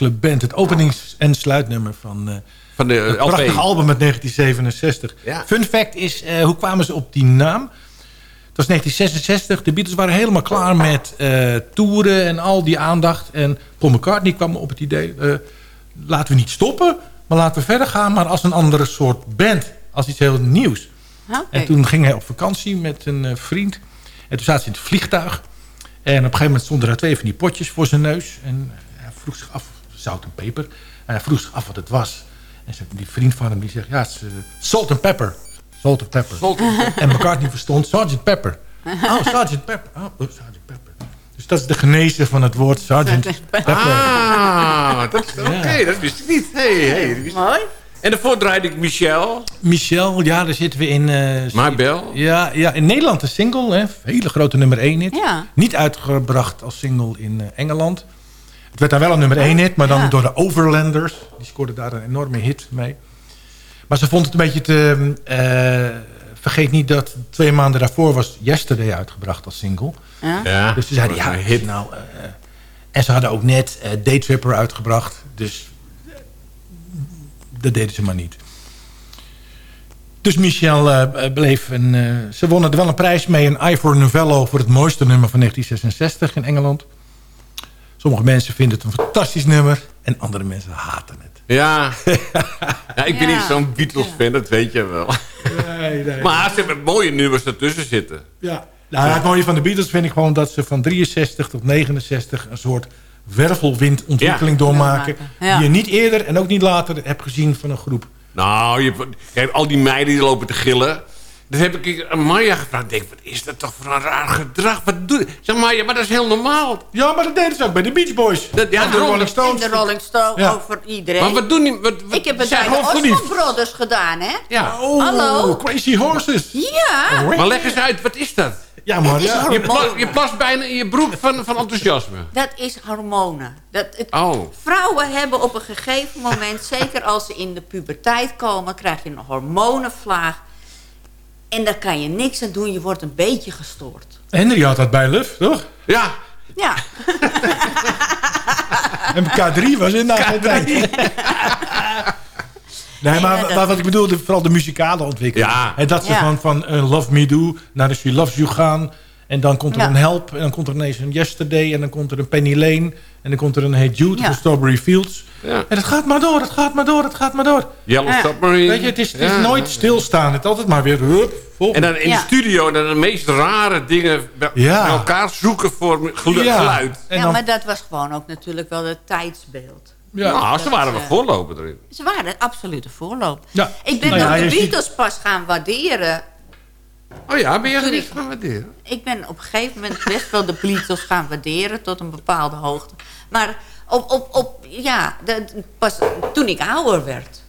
Club Band. Het openings- en sluitnummer van, uh, van de, het prachtige album uit 1967. Ja. Fun fact is, uh, hoe kwamen ze op die naam? Het was 1966. De Beatles waren helemaal klaar met uh, toeren en al die aandacht. En Paul McCartney kwam op het idee... laten we niet stoppen, maar laten we verder gaan... maar als een andere soort band. Als iets heel nieuws. Okay. En toen ging hij op vakantie met een vriend. En toen zaten ze in het vliegtuig. En op een gegeven moment stonden er twee van die potjes voor zijn neus. En hij vroeg zich af zout en peper. En hij vroeg zich af wat het was. En die vriend van hem die zegt, ja, het is uh, salt and pepper. Salt and pepper. Salt and pepper. En McCartney verstond Sergeant Pepper. Oh, Sergeant Pepper. Oh, oh, Sergeant Pepper. Dus dat is de genezer van het woord Sergeant Pepper. Ah, dat is oké. Okay, dat wist ik niet. Hey, hey, Mooi. En daarvoor draaide ik Michel. Michel, ja, daar zitten we in... Uh, Marbel. Ja, ja, in Nederland een single. Hè, hele grote nummer 1 hit. Ja. Niet uitgebracht als single in uh, Engeland. Het werd daar wel een nummer 1 hit, maar dan Ja. door de Overlanders. Die scoorden daar een enorme hit mee. Maar ze vond het een beetje te... eh, vergeet niet dat twee maanden daarvoor was Yesterday uitgebracht als single. Ja. Ja. Dus ze zeiden, ja, hit nou... eh, en ze hadden ook net eh, Daytripper uitgebracht. Dus eh, dat deden ze maar niet. Dus Michel eh, bleef een... eh, ze wonnen er wel een prijs mee. Een Ivor Novello voor het mooiste nummer van 1966 in Engeland. Sommige mensen vinden het een fantastisch nummer. En andere mensen haten het. Ja, ja ik ben Ja. niet zo'n Beatles-fan, dat weet je wel. Nee, nee. Maar ze hebben mooie nummers ertussen zitten. Ja. Nou, het mooie van de Beatles vind ik gewoon dat ze van 63 tot 69 een soort wervelwindontwikkeling Ja. doormaken. Ja. Die je niet eerder en ook niet later hebt gezien van een groep. Nou, je, kijk, al die meiden die lopen te gillen. Dat heb ik aan Maya gevraagd. Ik denk, wat is dat toch voor een raar gedrag? Wat doe je? Zeg Maya, maar dat is heel normaal. Ja, maar dat deden ze ook bij de Beach Boys. Dat, ja, de. Rolling En Stones. de Rolling Stone Ja. over iedereen. Maar wat doen die... Wat, wat, ik heb het bij de verliefd. Brothers gedaan, hè? Ja. Oh, Hallo? Crazy Horses. Ja, Maar leg eens uit, wat is dat? Ja, maar ja. Je, pla, je plast bijna in je broek van, van enthousiasme. dat is hormonen. Dat, het, Oh. Vrouwen hebben op een gegeven moment, zeker als ze in de puberteit komen... krijg je een hormonenvlaag. En daar kan je niks aan doen. Je wordt een beetje gestoord. Henry had dat bij Luf, toch? Ja, Ja, En K3 was in zijn tijd. Nee, maar, Nee, dat- maar wat ik bedoelde, vooral de muzikale ontwikkeling. Ja. En dat ze Ja. van, van eh, Love Me Do naar de She Loves You gaan. En dan komt er Ja. een Help. En dan komt er ineens een Yesterday. En dan komt er een Penny Lane. En dan komt er een Hey Jude Ja. van Strawberry Fields. Ja. En het gaat maar door, het gaat maar door, het gaat maar door. Yellow Ja. Submarine. Weet je, het is, het is Ja. nooit stilstaan. Het is altijd maar weer hup, En dan in Ja. de studio dan de meest rare dingen bij, Ja. elkaar zoeken voor geluid. En ja dan, maar dat was gewoon ook natuurlijk wel het tijdsbeeld. ja. nou, ze dat waren wel eh, voorloper erin. Ze waren absoluut de voorloop. Ja. Ik ben Nou ja, de ziet- Beatles pas gaan waarderen. Oh ja, ben je Toen gericht ik- gaan waarderen? Ik ben op een gegeven moment best wel de Beatles gaan waarderen tot een bepaalde hoogte. Maar op, op, op, ja, de, pas toen ik ouder werd.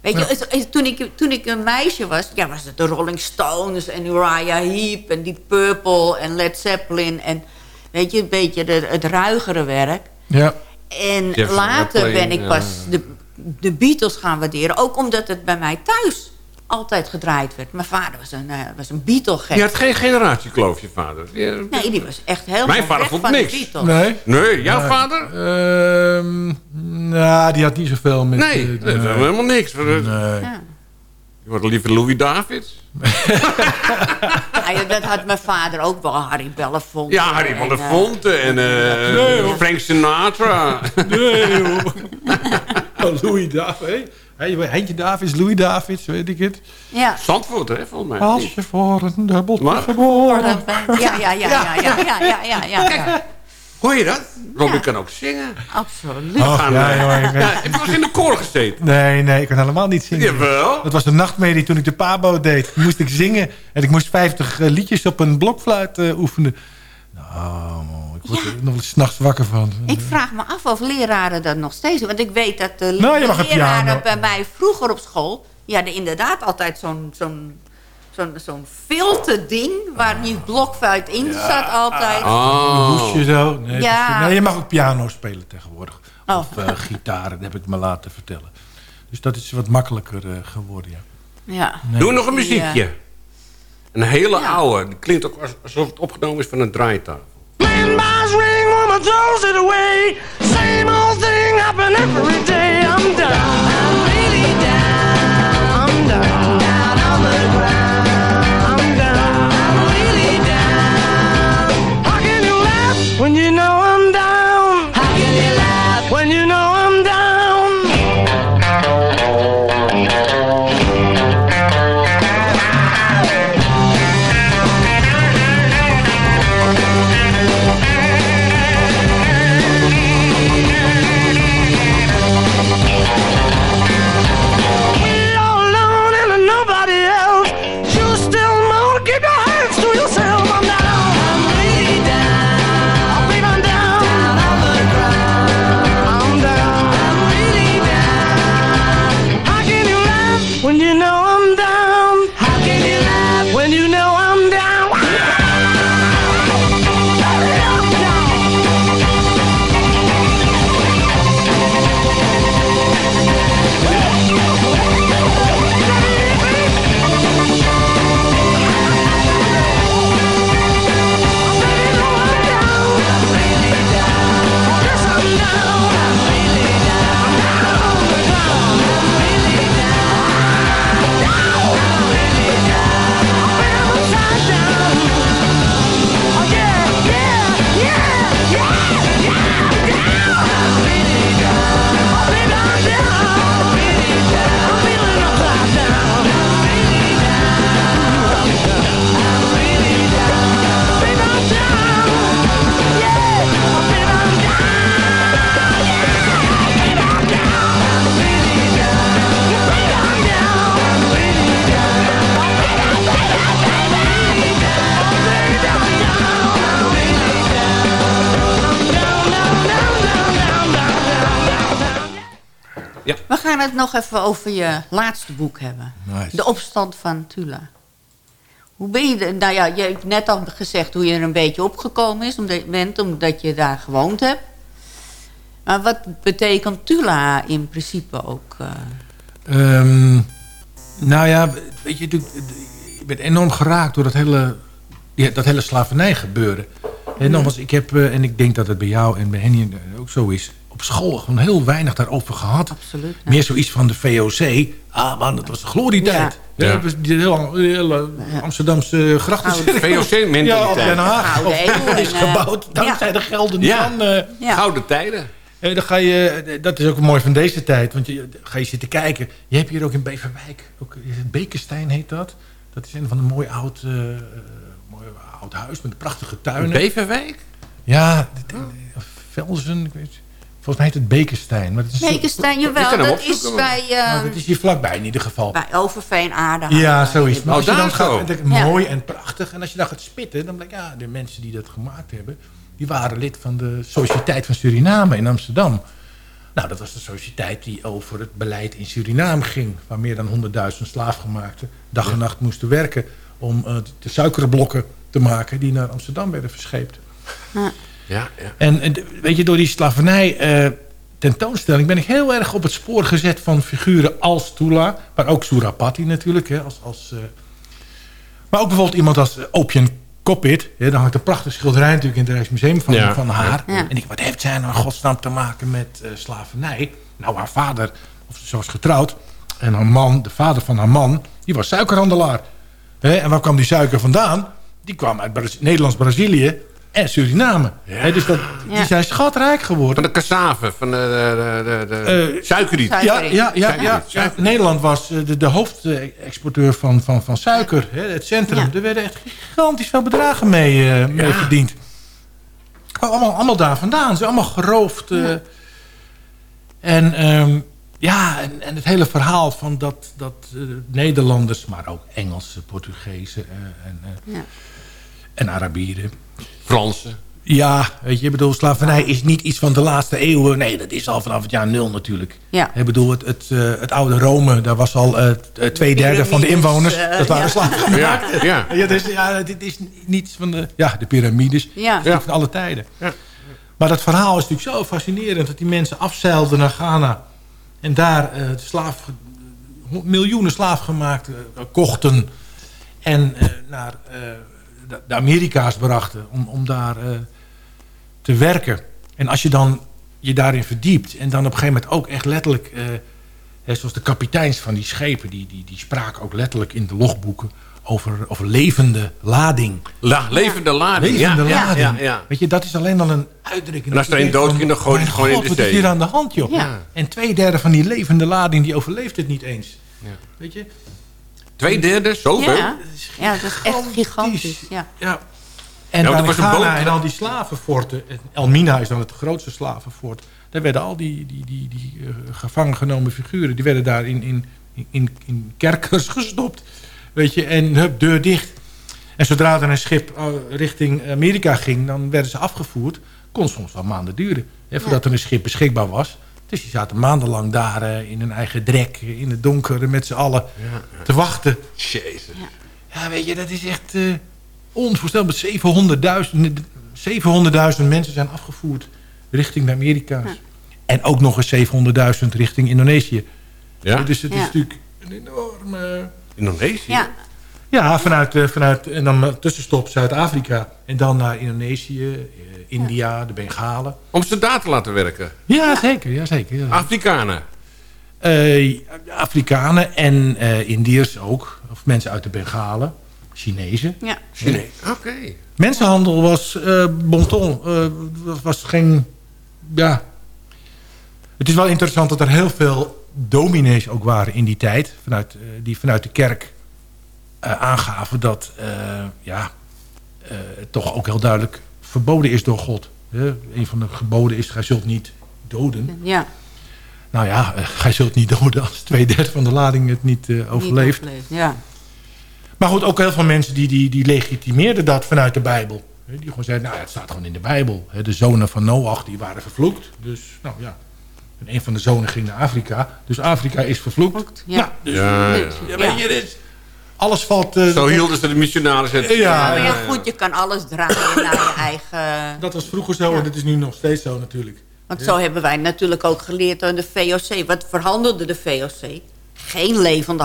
Weet je, het- het- toen, ik, toen ik een meisje was, ja, was het de Rolling Stones en Uriah Heep en Deep Purple en Led Zeppelin. En weet je, een beetje de, het ruigere werk. ja. En later Airplane, ben ik ja. pas de, de Beatles gaan waarderen. Ook omdat het bij mij thuis altijd gedraaid werd. Mijn vader was een, eh, was een Beatle-gek. Je had geen generatiekloof, je vader. Je- Nee, die was echt heel Mijn vader vond van niks. Nee. Nee, jouw Nee. vader? Ehm, nou, die had niet zoveel met... Nee, helemaal niks. nee. Ja. Je wordt liever Louis Davids. Ja, ja, dat had mijn vader ook wel. Harry Belafonte. Ja, Harry en, eh, Fonte en eh, Frank Sinatra. Nee, joh. Oh, Louis Davids. Heintje Davids, Louis Davids, weet ik het. Ja. Zandvoort, hè, volgens mij. Als je voor een geboren Ja, ja, ja, ja, ja, ja, ja, ja. Hoor je dat? Robby kan ook zingen. Absoluut. Och, ja, ik, ja, was in de koor gezeten. Nee, nee, ik kan helemaal niet zingen. Jawel. Dat was een nachtmerrie toen ik de pabo deed. Moest ik zingen en ik moest 50 eh, liedjes op een blokfluit eh, oefenen. Nou, man ik word er nog eens 's nachts wakker van. Ik vraag me af of leraren dat nog steeds doen. Want ik weet dat de Nou, je mag een leraren piano. bij mij vroeger op school... die hadden inderdaad altijd zo'n zo'n zo'n zo'n filte ding... waar niet blokfluit in zat altijd. Oh. Moest je zo? Nee, Ja. nee, je mag ook piano spelen tegenwoordig. Oh. Of eh gitaar, dat heb ik me laten vertellen. Dus dat is wat makkelijker eh, geworden, ja. Ja. Nee. Doe nog een Die, muziekje. Een hele Ja. oude. Die klinkt ook als- alsof het opgenomen is van een draaitafel. Landmines ring, woman throws it away. Same old thing happen every day. I'm down, I'm really down. Nog even over je laatste boek hebben. Nice. De opstand van Tula. Hoe ben je... er- Nou ja, je hebt net al gezegd hoe je er een beetje opgekomen is, omdat, bent, omdat je daar gewoond hebt. Maar wat betekent Tula in principe ook? eh? Ehm, nou ja, weet je, ik ben enorm geraakt door dat hele, ja, dat hele slavernij gebeuren. En nogmaals, ik heb, eh, en ik denk dat het bij jou en bij Henny ook zo is... op school gewoon heel weinig daarover gehad. Absoluut. ja. Meer zoiets van de VOC. Ah man, dat was de glorietijd. Ja. Ja. Die hele, hele Amsterdamse grachtencirkel. VOC-mentaliteit. Ja, op Den Haag. Eeuw is eh, gebouwd dankzij de gelden Ja. van... eh, Ja. Gouden tijden. en dan ga je, eh, dat is ook mooi van deze tijd, want je ga je zitten kijken. Je hebt hier ook in Beverwijk, ook, is het Bekenstein heet dat. Dat is een van een mooi oud, eh, eh, mooi oud huis met prachtige tuinen. Beverwijk? ja, eh, Velzen, ik weet, volgens mij heet het Bekenstein. Maar het is Bekenstein, Je jawel, dat is bij, eh, nou, dat is hier vlakbij in ieder geval. bij Overveen Aarde. Ja, zoiets. Maar Oh, als je daar dan zo. gaat, denk ik, Ja. mooi en prachtig. En als je dan gaat spitten, dan blijkt ja, de mensen die dat gemaakt hebben, die waren lid van de Sociëteit van Suriname in Amsterdam. Nou, dat was de sociëteit die over het beleid in Suriname ging. Waar meer dan 100.000 slaafgemaakten dag en nacht moesten werken om eh, de suikerblokken te maken die naar Amsterdam werden verscheept. Ja, ja. En, en weet je, door die slavernij eh, tentoonstelling ben ik heel erg op het spoor gezet van figuren als Tula. Maar ook Surapati natuurlijk. Hè, als, als, eh, maar ook bijvoorbeeld iemand als uh, Opian Kopit. Hè, daar hangt een prachtige schilderij natuurlijk in het Rijksmuseum van, Ja. van haar. Ja. En ik, wat heeft zij nou in godsnaam te maken met eh, slavernij? Nou, haar vader, of ze was getrouwd. En haar man, de vader van haar man, die was suikerhandelaar. Hè, en waar kwam die suiker vandaan? Die kwam uit Bra- Nederlands-Brazilië en Suriname. Hè, dus dat, Ja. die zijn schatrijk geworden. Van de cassave, van de, de, de, de, Eh, suikerriet. suiker- Ja, ja, ja, ja, ja. Nederland was eh, de, de hoofdexporteur van, van, van suiker. Hè, het centrum. Ja. Er werden echt gigantisch veel bedragen mee, eh, mee verdiend. Allemaal, allemaal daar vandaan. Ze zijn allemaal geroofd. eh. En ehm, ja, en, en het hele verhaal van dat, dat Nederlanders... maar ook Engelsen, Portugezen eh, en, eh, Ja. en Arabieren... Fransen. Ja, weet je, ik bedoel, slavernij is niet iets van de laatste eeuwen. Nee, dat is al vanaf het jaar nul natuurlijk. Ja. Ik bedoel, het, het, eh, het oude Rome, daar was al eh, eh, twee derde van de inwoners. dat waren ja. slaven. Ja, ja. Ja, dus, ja, dit is niets van de... Ja, de piramides. Ja. Van alle tijden. Ja. Maar dat verhaal is natuurlijk zo fascinerend... dat die mensen afzeilden naar Ghana... en daar eh, slaaf, miljoenen slaafgemaakten eh, kochten... en eh, naar eh, de, Amerika's brachten om, om daar eh, te werken. En als je dan je daarin verdiept... en dan op een gegeven moment ook echt letterlijk... eh, hè, zoals de kapiteins van die schepen... die, die, die spraken ook letterlijk in de logboeken... over, over levende lading. La, levende lading. Levende ja, lading. Ja, ja. Weet je, dat is alleen al een uitdrukking. En als er een dan gooit het gewoon in de wat is zee. hier aan de hand, joh? Ja. En twee derde van die levende lading, die overleeft het niet eens. Ja. Weet je? Twee derde, zoveel? Ja. ja, dat is echt gigantisch. Ja. Ja. En in was een Ghana boot. en al die slavenforten... en Elmina is dan het grootste slavenfort... daar werden al die, die, die, die eh, gevangen genomen figuren... die werden daar in, in, in, in kerkers gestopt. Weet je, en hup, deur dicht. En zodra er een schip eh, richting Amerika ging... dan werden ze afgevoerd. Kon soms wel maanden duren. Hè, voordat er een schip beschikbaar was. Dus die zaten maandenlang daar eh, in hun eigen drek... in het donker met z'n allen te wachten. Jezus. Ja, weet je, dat is echt eh onvoorstelbaar. 700.000 700.000 mensen zijn afgevoerd richting de Amerika's. En ook nog eens 700.000 richting Indonesië. Ja? Dus het is natuurlijk een enorme... Indonesië? Ja. Ja, vanuit, eh, vanuit en dan een tussenstop Zuid-Afrika. En dan naar Indonesië, eh, India, de Bengalen. Om ze daar te laten werken. Ja, zeker. Ja, zeker ja. Afrikanen. Eh, Afrikanen en eh Indiërs ook. Of mensen uit de Bengalen. Chinezen. Ja. Nee. Oké. Mensenhandel was uh, bon ton. Uh, was geen... Ja. Het is wel interessant dat er heel veel dominees ook waren in die tijd. Vanuit, uh, die vanuit de kerk uh, aangaven dat... ja, toch ook heel duidelijk verboden is door God. een van de geboden is, gij zult niet doden. Ja. Nou ja, gij zult niet doden als twee derde van de lading het niet overleeft. Niet overleeft ja. Maar goed, ook heel veel mensen die, die, die legitimeerden dat vanuit de Bijbel. Die gewoon zeiden, nou ja, het staat gewoon in de Bijbel. De zonen van Noach, die waren vervloekt. Dus, nou ja, En een van de zonen ging naar Afrika. Dus Afrika is vervloekt. Ja. Nou, dus, Ja, ja. ja, weet je, dit- alles valt... eh, Zo hielden ze de missionaris het. Ja, Maar ja. ja, goed, je kan alles draaien naar je eigen... Dat was vroeger zo en dat is nu nog steeds zo natuurlijk. Want zo hebben wij natuurlijk ook geleerd aan de VOC. Wat verhandelde de VOC? Geen levende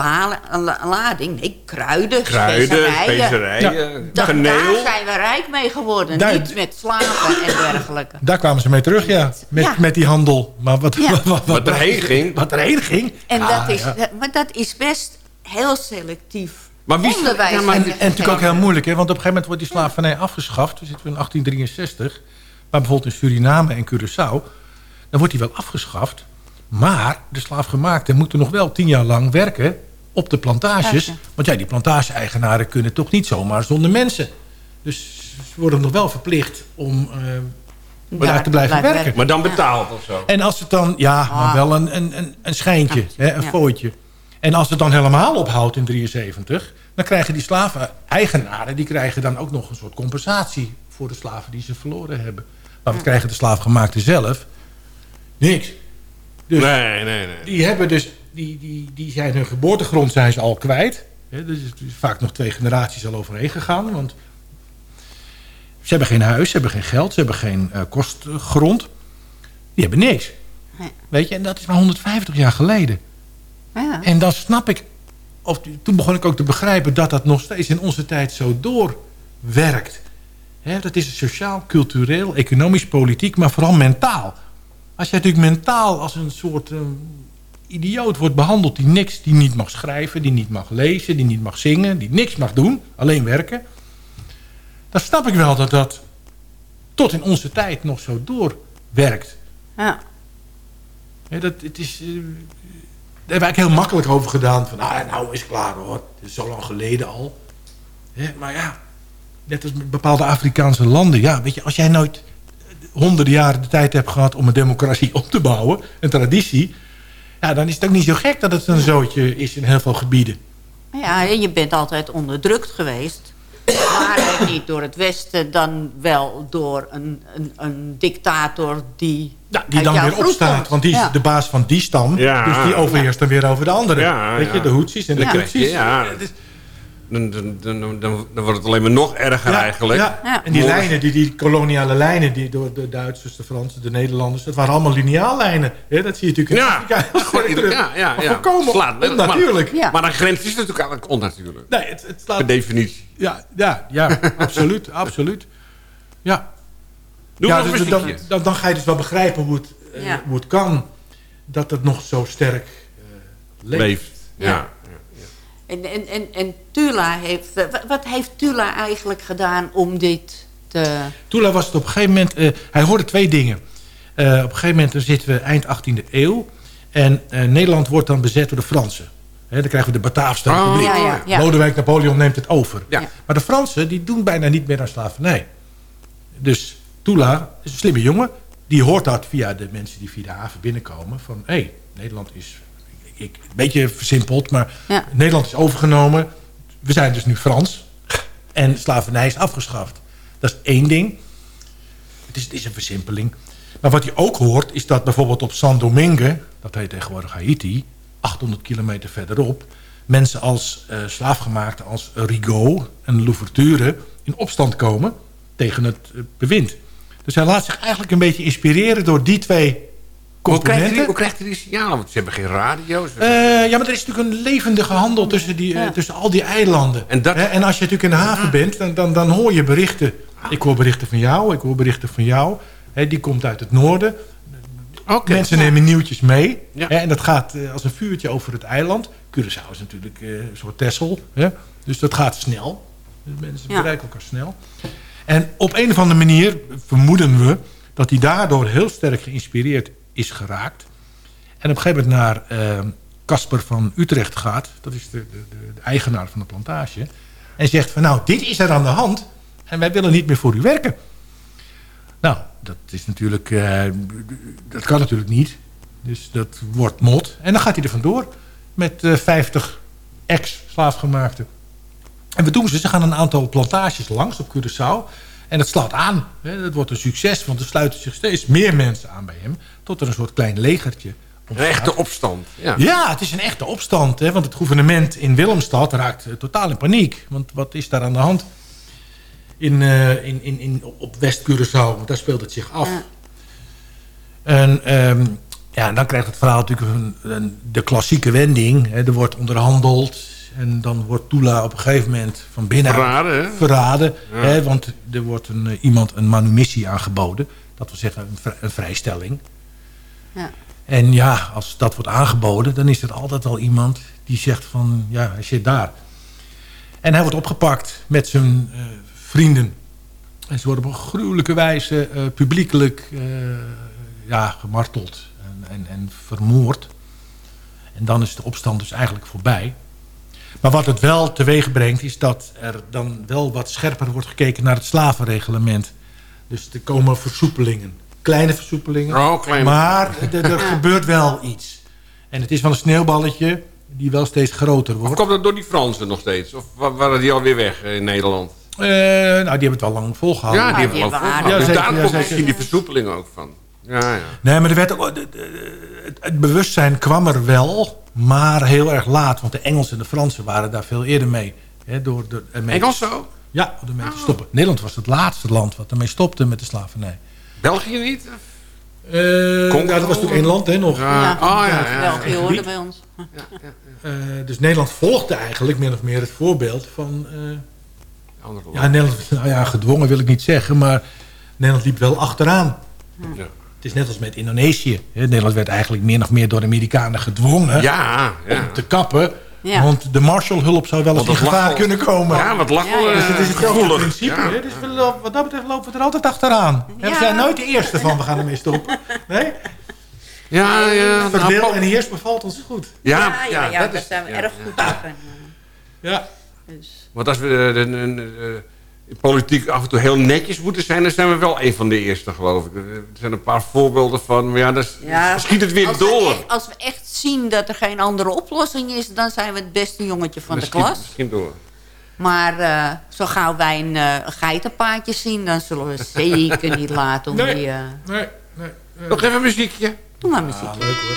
lading. Nee, kruiden, Kruiden, specerijen. specerijen, Da- kaneel. Daar zijn we rijk mee geworden. Daar- Niet met slaven en dergelijke. Daar kwamen ze mee terug, ja. Met, Ja. met die handel. Maar wat, Ja. wat, wat, Wat erheen ging. Wat erheen ging. En Ja, dat, is, ja. maar dat is best heel selectief Maar wie- onderwijs. ja, maar- En, natuurlijk ook heel moeilijk, hè? want op een gegeven moment wordt die slavernij afgeschaft. We zitten in 1863, maar bijvoorbeeld in Suriname en Curaçao... dan wordt die wel afgeschaft. Maar de slaafgemaakten moeten nog wel tien jaar lang werken op de plantages. Want ja, die plantage-eigenaren kunnen toch niet zomaar zonder mensen. Dus ze worden nog wel verplicht om eh, daar te blijven werken. Maar dan betaald of zo. En als het dan, ja, Ah. maar wel een, een, een, een schijntje, hè, een Ja. fooitje. En als het dan helemaal ophoudt in 73, dan krijgen die slaven-eigenaren... die krijgen dan ook nog een soort compensatie voor de slaven die ze verloren hebben. Maar wat krijgen de slaafgemaakten zelf? Niks. Dus Nee, nee, nee. die hebben dus, die, die, die zijn hun geboortegrond zijn ze al kwijt. Hè, dus het is vaak nog twee generaties al overheen gegaan. Want ze hebben geen huis, ze hebben geen geld, ze hebben geen eh, kostgrond. Die hebben niks. Nee. Weet je, en dat is maar 150 jaar geleden. Ja. En dan snap ik, of toen begon ik ook te begrijpen dat dat nog steeds in onze tijd zo doorwerkt. Dat is sociaal, cultureel, economisch, politiek, maar vooral mentaal. Als je natuurlijk mentaal als een soort eh, idioot wordt behandeld die niks, die niet mag schrijven, die niet mag lezen, die niet mag zingen, die niks mag doen, alleen werken. Dan snap ik wel dat dat tot in onze tijd nog zo doorwerkt. Ja. Dat, het is, eh, hebben we eigenlijk heel makkelijk over gedaan. Van, ah, nou is klaar hoor. Het is zo lang geleden al. Maar ja, net als met bepaalde Afrikaanse landen. Ja, weet je, als jij nooit honderden jaren de tijd hebt gehad om een democratie op te bouwen. Een traditie. Ja, dan is het ook niet zo gek dat het een zootje is in heel veel gebieden. ja, en je bent altijd onderdrukt geweest. Maar niet door het Westen, dan wel door een, een, een dictator die... Ja, die dan weer opstaat. komt. Want die is Ja. de baas van die stam. Ja. Dus die overheerst dan weer over de andere. Ja, weet je, ja. de Houthis en de Tutsis. ja. Dan, dan, dan, dan, dan wordt het alleen maar nog erger Ja, eigenlijk. Ja. Ja. En die Morgen- lijnen, die, die koloniale lijnen, die door de Duitsers, de Fransen, de Nederlanders, dat waren allemaal lineaallijnen. Hè, dat zie je natuurlijk in Ja, Afrika heel gewoon sterk ieder- terug. ja, ja, Maar ja. volkomen Slaat onnatuurlijk. Ja. Maar een grens is natuurlijk eigenlijk onnatuurlijk. Nee, het, het slaat... Per definitie. Ja, ja, ja absoluut, absoluut. Ja, Doe ja dus een dan, dan, dan ga je dus wel begrijpen hoe het, eh, Ja. hoe het kan dat het nog zo sterk eh, leeft. Leeft. Ja. En, en, en, en Tula heeft... wa- Wat heeft Tula eigenlijk gedaan om dit te... Tula was het op een gegeven moment... eh, hij hoorde twee dingen. Eh, op een gegeven moment dan zitten we eind 18e eeuw. En eh, Nederland wordt dan bezet door de Fransen. Hè, dan krijgen we de Bataafse Oh, Republiek. ja, ja, ja. Lodewijk Napoleon neemt het over. Ja. Maar de Fransen die doen bijna niet meer aan slavernij. Dus Tula is een slimme jongen. Die hoort dat via de mensen die via de haven binnenkomen. Van, hé, hey, Nederland is... Ik, een beetje versimpeld, maar Ja. Nederland is overgenomen. We zijn dus nu Frans. En slavernij is afgeschaft. Dat is één ding. Het is, het is een versimpeling. Maar wat je ook hoort, is dat bijvoorbeeld op Saint-Domingue... dat heet tegenwoordig Haiti, 800 kilometer verderop... mensen als eh slaafgemaakten als Rigaud en Louverture... in opstand komen tegen het eh, bewind. Dus hij laat zich eigenlijk een beetje inspireren door die twee Hoe krijgt, hij, hoe krijgt hij die signalen? Want ze hebben geen radio's. Eh, ja, maar er is natuurlijk een levendige handel tussen, die, eh, Ja. tussen al die eilanden. En dat- en als je natuurlijk in de haven bent, dan, dan, dan hoor je berichten. Ik hoor berichten van jou, ik hoor berichten van jou. Hè, die komt uit het noorden. Oké. Mensen nemen nieuwtjes mee. Ja. Hè, en dat gaat eh, als een vuurtje over het eiland. Curaçao is natuurlijk eh, een soort Texel. Hè, dus dat gaat snel. Dus mensen Ja. bereiken elkaar snel. En op een of andere manier vermoeden we... dat hij daardoor heel sterk geïnspireerd is geraakt. En op een gegeven moment naar eh, Casper van Utrecht gaat. Dat is de, de, de, eigenaar van de plantage. En zegt van nou, dit is er aan de hand. En wij willen niet meer voor u werken. Nou, dat is natuurlijk... eh, dat kan natuurlijk niet. Dus dat wordt mot. En dan gaat hij er vandoor. Met eh 50 ex-slaafgemaakten. En wat doen ze? Ze gaan een aantal plantages langs op Curaçao. En het slaat aan. Hè. Het wordt een succes, want er sluiten zich steeds meer mensen aan bij hem. Tot er een soort klein legertje Een echte opstand. Ja. Ja, het is een echte opstand. Hè, want het gouvernement in Willemstad raakt eh, totaal in paniek. Want wat is daar aan de hand? In, eh, in, in, in, op West-Curaçao, want daar speelt het zich af. En ehm, ja, dan krijgt het verhaal natuurlijk een, een- de klassieke wending. Hè. Er wordt onderhandeld. En dan wordt Tula op een gegeven moment van binnen Verraden, hè? verraden. Ja. Hè, want er wordt een, eh, iemand een manumissie aangeboden. Dat wil zeggen een, vri- een vrijstelling. Ja. En ja, als dat wordt aangeboden, dan is er altijd al iemand die zegt van, ja, hij zit daar. En hij wordt opgepakt met zijn eh, vrienden. En ze worden op een gruwelijke wijze eh, publiekelijk eh, ja, gemarteld en, en, en vermoord. En dan is de opstand dus eigenlijk voorbij. Maar wat het wel teweeg brengt, is dat er dan wel wat scherper wordt gekeken naar het slavenreglement. Dus er komen versoepelingen. Kleine versoepelingen. Oh, kleine. Maar er, er gebeurt wel iets. En het is wel een sneeuwballetje die wel steeds groter Of wordt. komt dat door die Fransen nog steeds? Of wa- waren die alweer weg in Nederland? Eh, nou, die hebben het wel lang volgehouden. Ja, die hebben wel waren- volgehouden. Dus daar ja, komt misschien die versoepeling ook van. Ja, ja. Nee, maar er werd het, het bewustzijn kwam er wel, maar heel erg laat. Want de Engelsen en de Fransen waren daar veel eerder mee. Hè, door de, ermee Engelsen ook? Ja, om ermee te stoppen. Nederland was het laatste land wat ermee stopte met de slavernij. België niet? Eh, Congo? ja, dat was natuurlijk één land, hè, nog. Ja. Ja, Oh, ja, ja. België hoorde bij ons. Eh, dus Nederland volgde eigenlijk min of meer het voorbeeld van... eh, Andere ja, Nederland, nou ja, gedwongen wil ik niet zeggen, maar Nederland liep wel achteraan. Ja. Het is net als met Indonesië. hè. Nederland werd eigenlijk meer nog meer door de Amerikanen gedwongen Ja, ja. om te kappen. Ja. Want de Marshallhulp zou wel eens in gevaar kunnen komen. Ja, wat lag Ja, wel ja. Dus eh, het is hetzelfde principe. Ja. hè. Dus we lopen- wat dat betreft lopen we er altijd achteraan. En we Ja. zijn nooit de eerste van, we gaan ermee stoppen. Nee? Ja, ja. Verdeel nou, en heers bevalt ons goed. Ja, Ja, ja, ja, dat daar is- zijn we ja. erg goed. Ja. Dus. Want als we eh, de, politiek af en toe heel netjes moeten zijn... dan zijn we wel een van de eerste, geloof ik. Er zijn een paar voorbeelden van... Maar ja, dat is, Ja, schiet het weer als We door. echt, als we echt zien dat er geen andere oplossing is... dan zijn we het beste jongetje van de Misschien- klas. Misschien door. Maar eh, zo gauw wij een, een geitenpaadje zien... dan zullen we zeker niet laten om Nee. die... eh, Nee, nee. nee. Nog even muziekje. doe maar muziek. Ah, leuk hoor.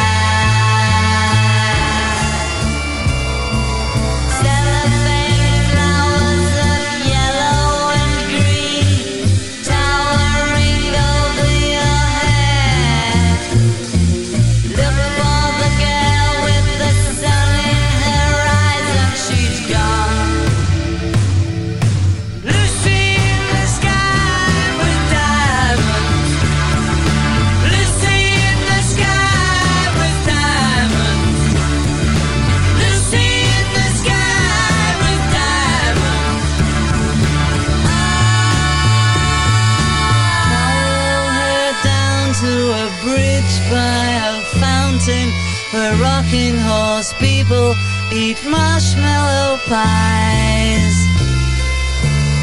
People eat marshmallow pies.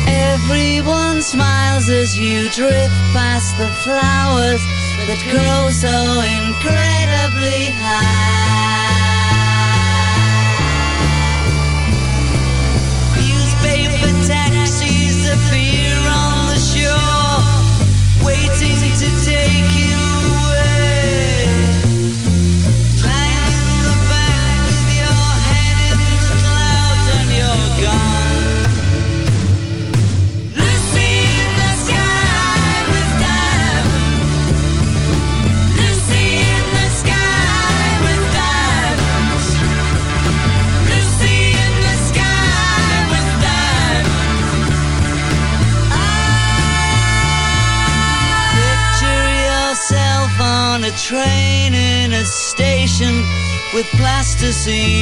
Everyone smiles as you drift past the flowers that grow so incredibly high. Newspaper taxis appear to see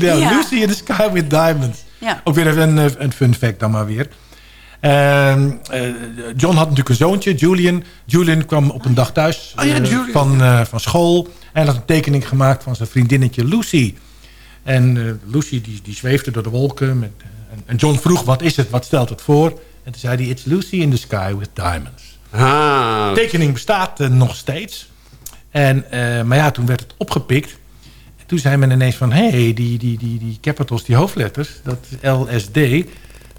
Ja. Lucy in the Sky with Diamonds. Ja. Ook weer even een, een fun fact dan maar weer. Ehm, eh, John had natuurlijk een zoontje, Julian. Julian kwam op een dag thuis Oh ja, eh, van, eh, van school. En had een tekening gemaakt van zijn vriendinnetje Lucy. En eh, Lucy die, die zweefde door de wolken. Met, en- John vroeg, wat is het? Wat stelt het voor? En toen zei hij, it's Lucy in the sky with diamonds. Ah, De tekening bestaat nog steeds. En, eh, maar ja, toen werd het opgepikt. En toen zei men ineens van... hé, hey, die, die, die, die capitals, die hoofdletters, dat is LSD...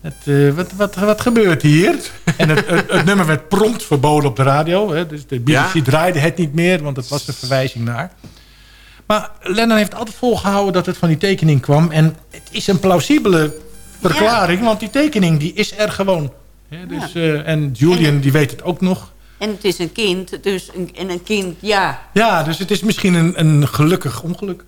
Het, eh, wat, wat, wat gebeurt hier? En het, het, het nummer werd prompt verboden op de radio. Hè? Dus de BBC Ja. draaide het niet meer, want het was een verwijzing naar. Maar Lennon heeft altijd volgehouden dat het van die tekening kwam. En het is een plausibele verklaring, want die tekening die is er gewoon. Hè? Dus, eh, en Julian die weet het ook nog. En het is een kind, dus een, en een kind, ja. Ja, dus het is misschien een, een gelukkig ongeluk.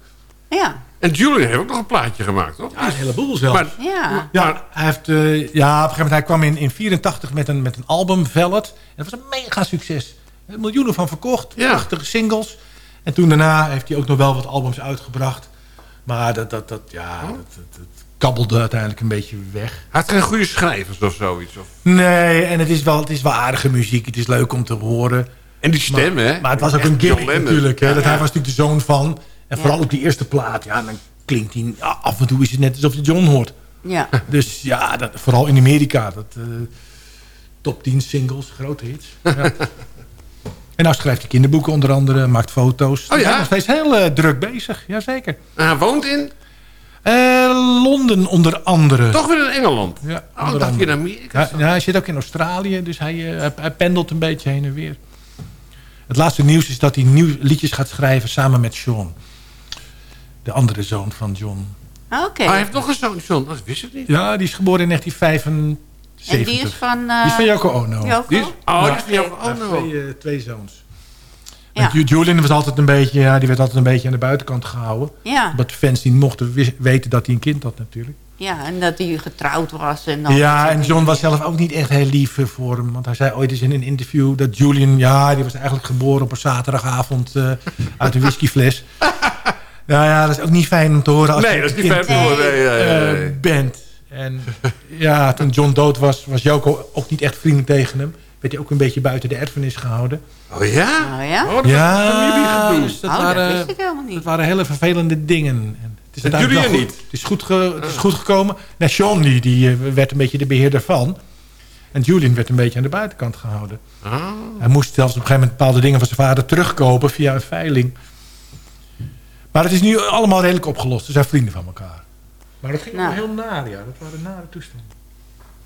Ja, en Julian heeft ook nog een plaatje gemaakt, toch? Ja, een heleboel zelfs. Maar, ja. ja, hij, heeft, eh, ja, op een gegeven moment hij kwam in 1984 met een, met een album, Velvet. En dat was een mega succes. Er miljoenen van verkocht, Ja. prachtige singles. En toen daarna heeft hij ook nog wel wat albums uitgebracht. Maar dat, dat, dat, ja, dat, dat, dat kabbelde uiteindelijk een beetje weg. hij had geen goede schrijvers of zoiets. Of... Nee, en het is, wel, het is wel aardige muziek. Het is leuk om te horen. En die stem, maar, hè? Maar het was ook Echt een Lennon. natuurlijk. Hè, Ja, dat ja. Hij was natuurlijk de zoon van. En vooral op die eerste plaat. Ja, dan klinkt hij... af en toe is het net alsof je John hoort. Ja. Dus ja, dat, vooral in Amerika. Dat, eh, top 10 singles, grote hits. Ja. en nou schrijft hij kinderboeken onder andere. Maakt foto's. Oh ja? Hij is nog steeds heel eh, druk bezig. Jazeker. En hij woont in, Eh Londen onder andere. toch weer in Engeland. Ja, Oh, dacht in. Amerika. Ja, hij zit ook in Australië, dus hij, hij, hij pendelt een beetje heen en weer. Het laatste nieuws is dat hij nieuw liedjes gaat schrijven samen met Sean. De andere zoon van John. Oké. Oh, hij heeft nog een zoon, John. Dat wist ik niet. Ja, die is geboren in 1975. En die is van... eh, Die is van Yoko Ono. Yoko? Die is, oh, die is van jou. Hij heeft Oh, no. twee, eh, twee zoons. Ja. Julian was altijd een beetje, ja, die werd altijd een beetje aan de buitenkant gehouden. Ja. Omdat de fans niet mochten weten dat hij een kind had natuurlijk. ja, en dat hij getrouwd was. En dan Ja, en John was zelf ook niet echt heel lief eh, voor hem. Want hij zei ooit eens in een interview dat Julian... ja, die was eigenlijk geboren op een zaterdagavond eh, uit een whiskyfles. nou ja, dat is ook niet fijn om te horen als Nee, je dat is niet fijn kind, om te horen. Nee, nee, nee, eh, nee. bent. En ja, toen John dood was, was Joko ook niet echt vriendelijk tegen hem. Werd hij ook een beetje buiten de erfenis gehouden. Oh ja? Oh ja? Oh, dat dus dat, oh, dat waren, wist ik helemaal niet. dat waren hele vervelende dingen. En het is niet? Het is goed, ge- het is goed gekomen. Nou, Sean die, die eh, werd een beetje de beheerder van. En Julian werd een beetje aan de buitenkant gehouden. Ah. Hij moest zelfs op een gegeven moment bepaalde dingen van zijn vader terugkopen via een veiling. Maar het is nu allemaal redelijk opgelost. Ze zijn vrienden van elkaar. Maar dat ging Nou. wel heel naar, ja. Dat waren nare toestanden.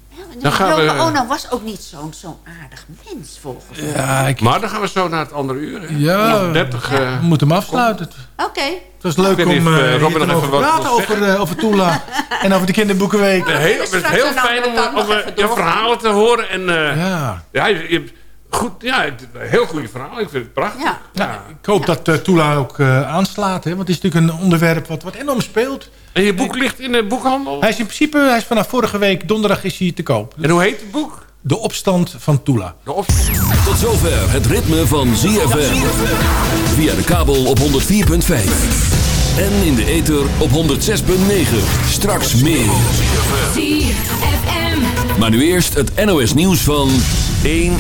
Ja, Dan gaan we- Ono was ook niet zo'n zo'n aardig mens, volgens mij. Ja, ik, Maar dan gaan we zo naar het andere uur. Hè? Ja. Nog 30. we eh, moeten hem afsluiten. Oké. Het was leuk Ik om eh, eh, Robin te nog mogen even wat praten over, zeggen. eh, over Tula en over de kinderboekenweek. heel, het is heel fijn om, om nog je verhalen te horen. En, eh, ja. Ja. je, goed, ja, heel goede verhaal. Ik vind het prachtig. Ja. Nou, ik hoop dat eh, Tula ook eh, aanslaat. Hè? Want het is natuurlijk een onderwerp wat, wat enorm speelt. En je boek ligt in de boekhandel. Hij is in principe, hij is vanaf vorige week donderdag is hij te koop. En hoe heet het boek? De opstand van Tula. De op Tot zover het ritme van ZFM. Via de kabel op 104.5. En in de ether op 106.9. Straks meer. Maar nu eerst het NOS nieuws van 1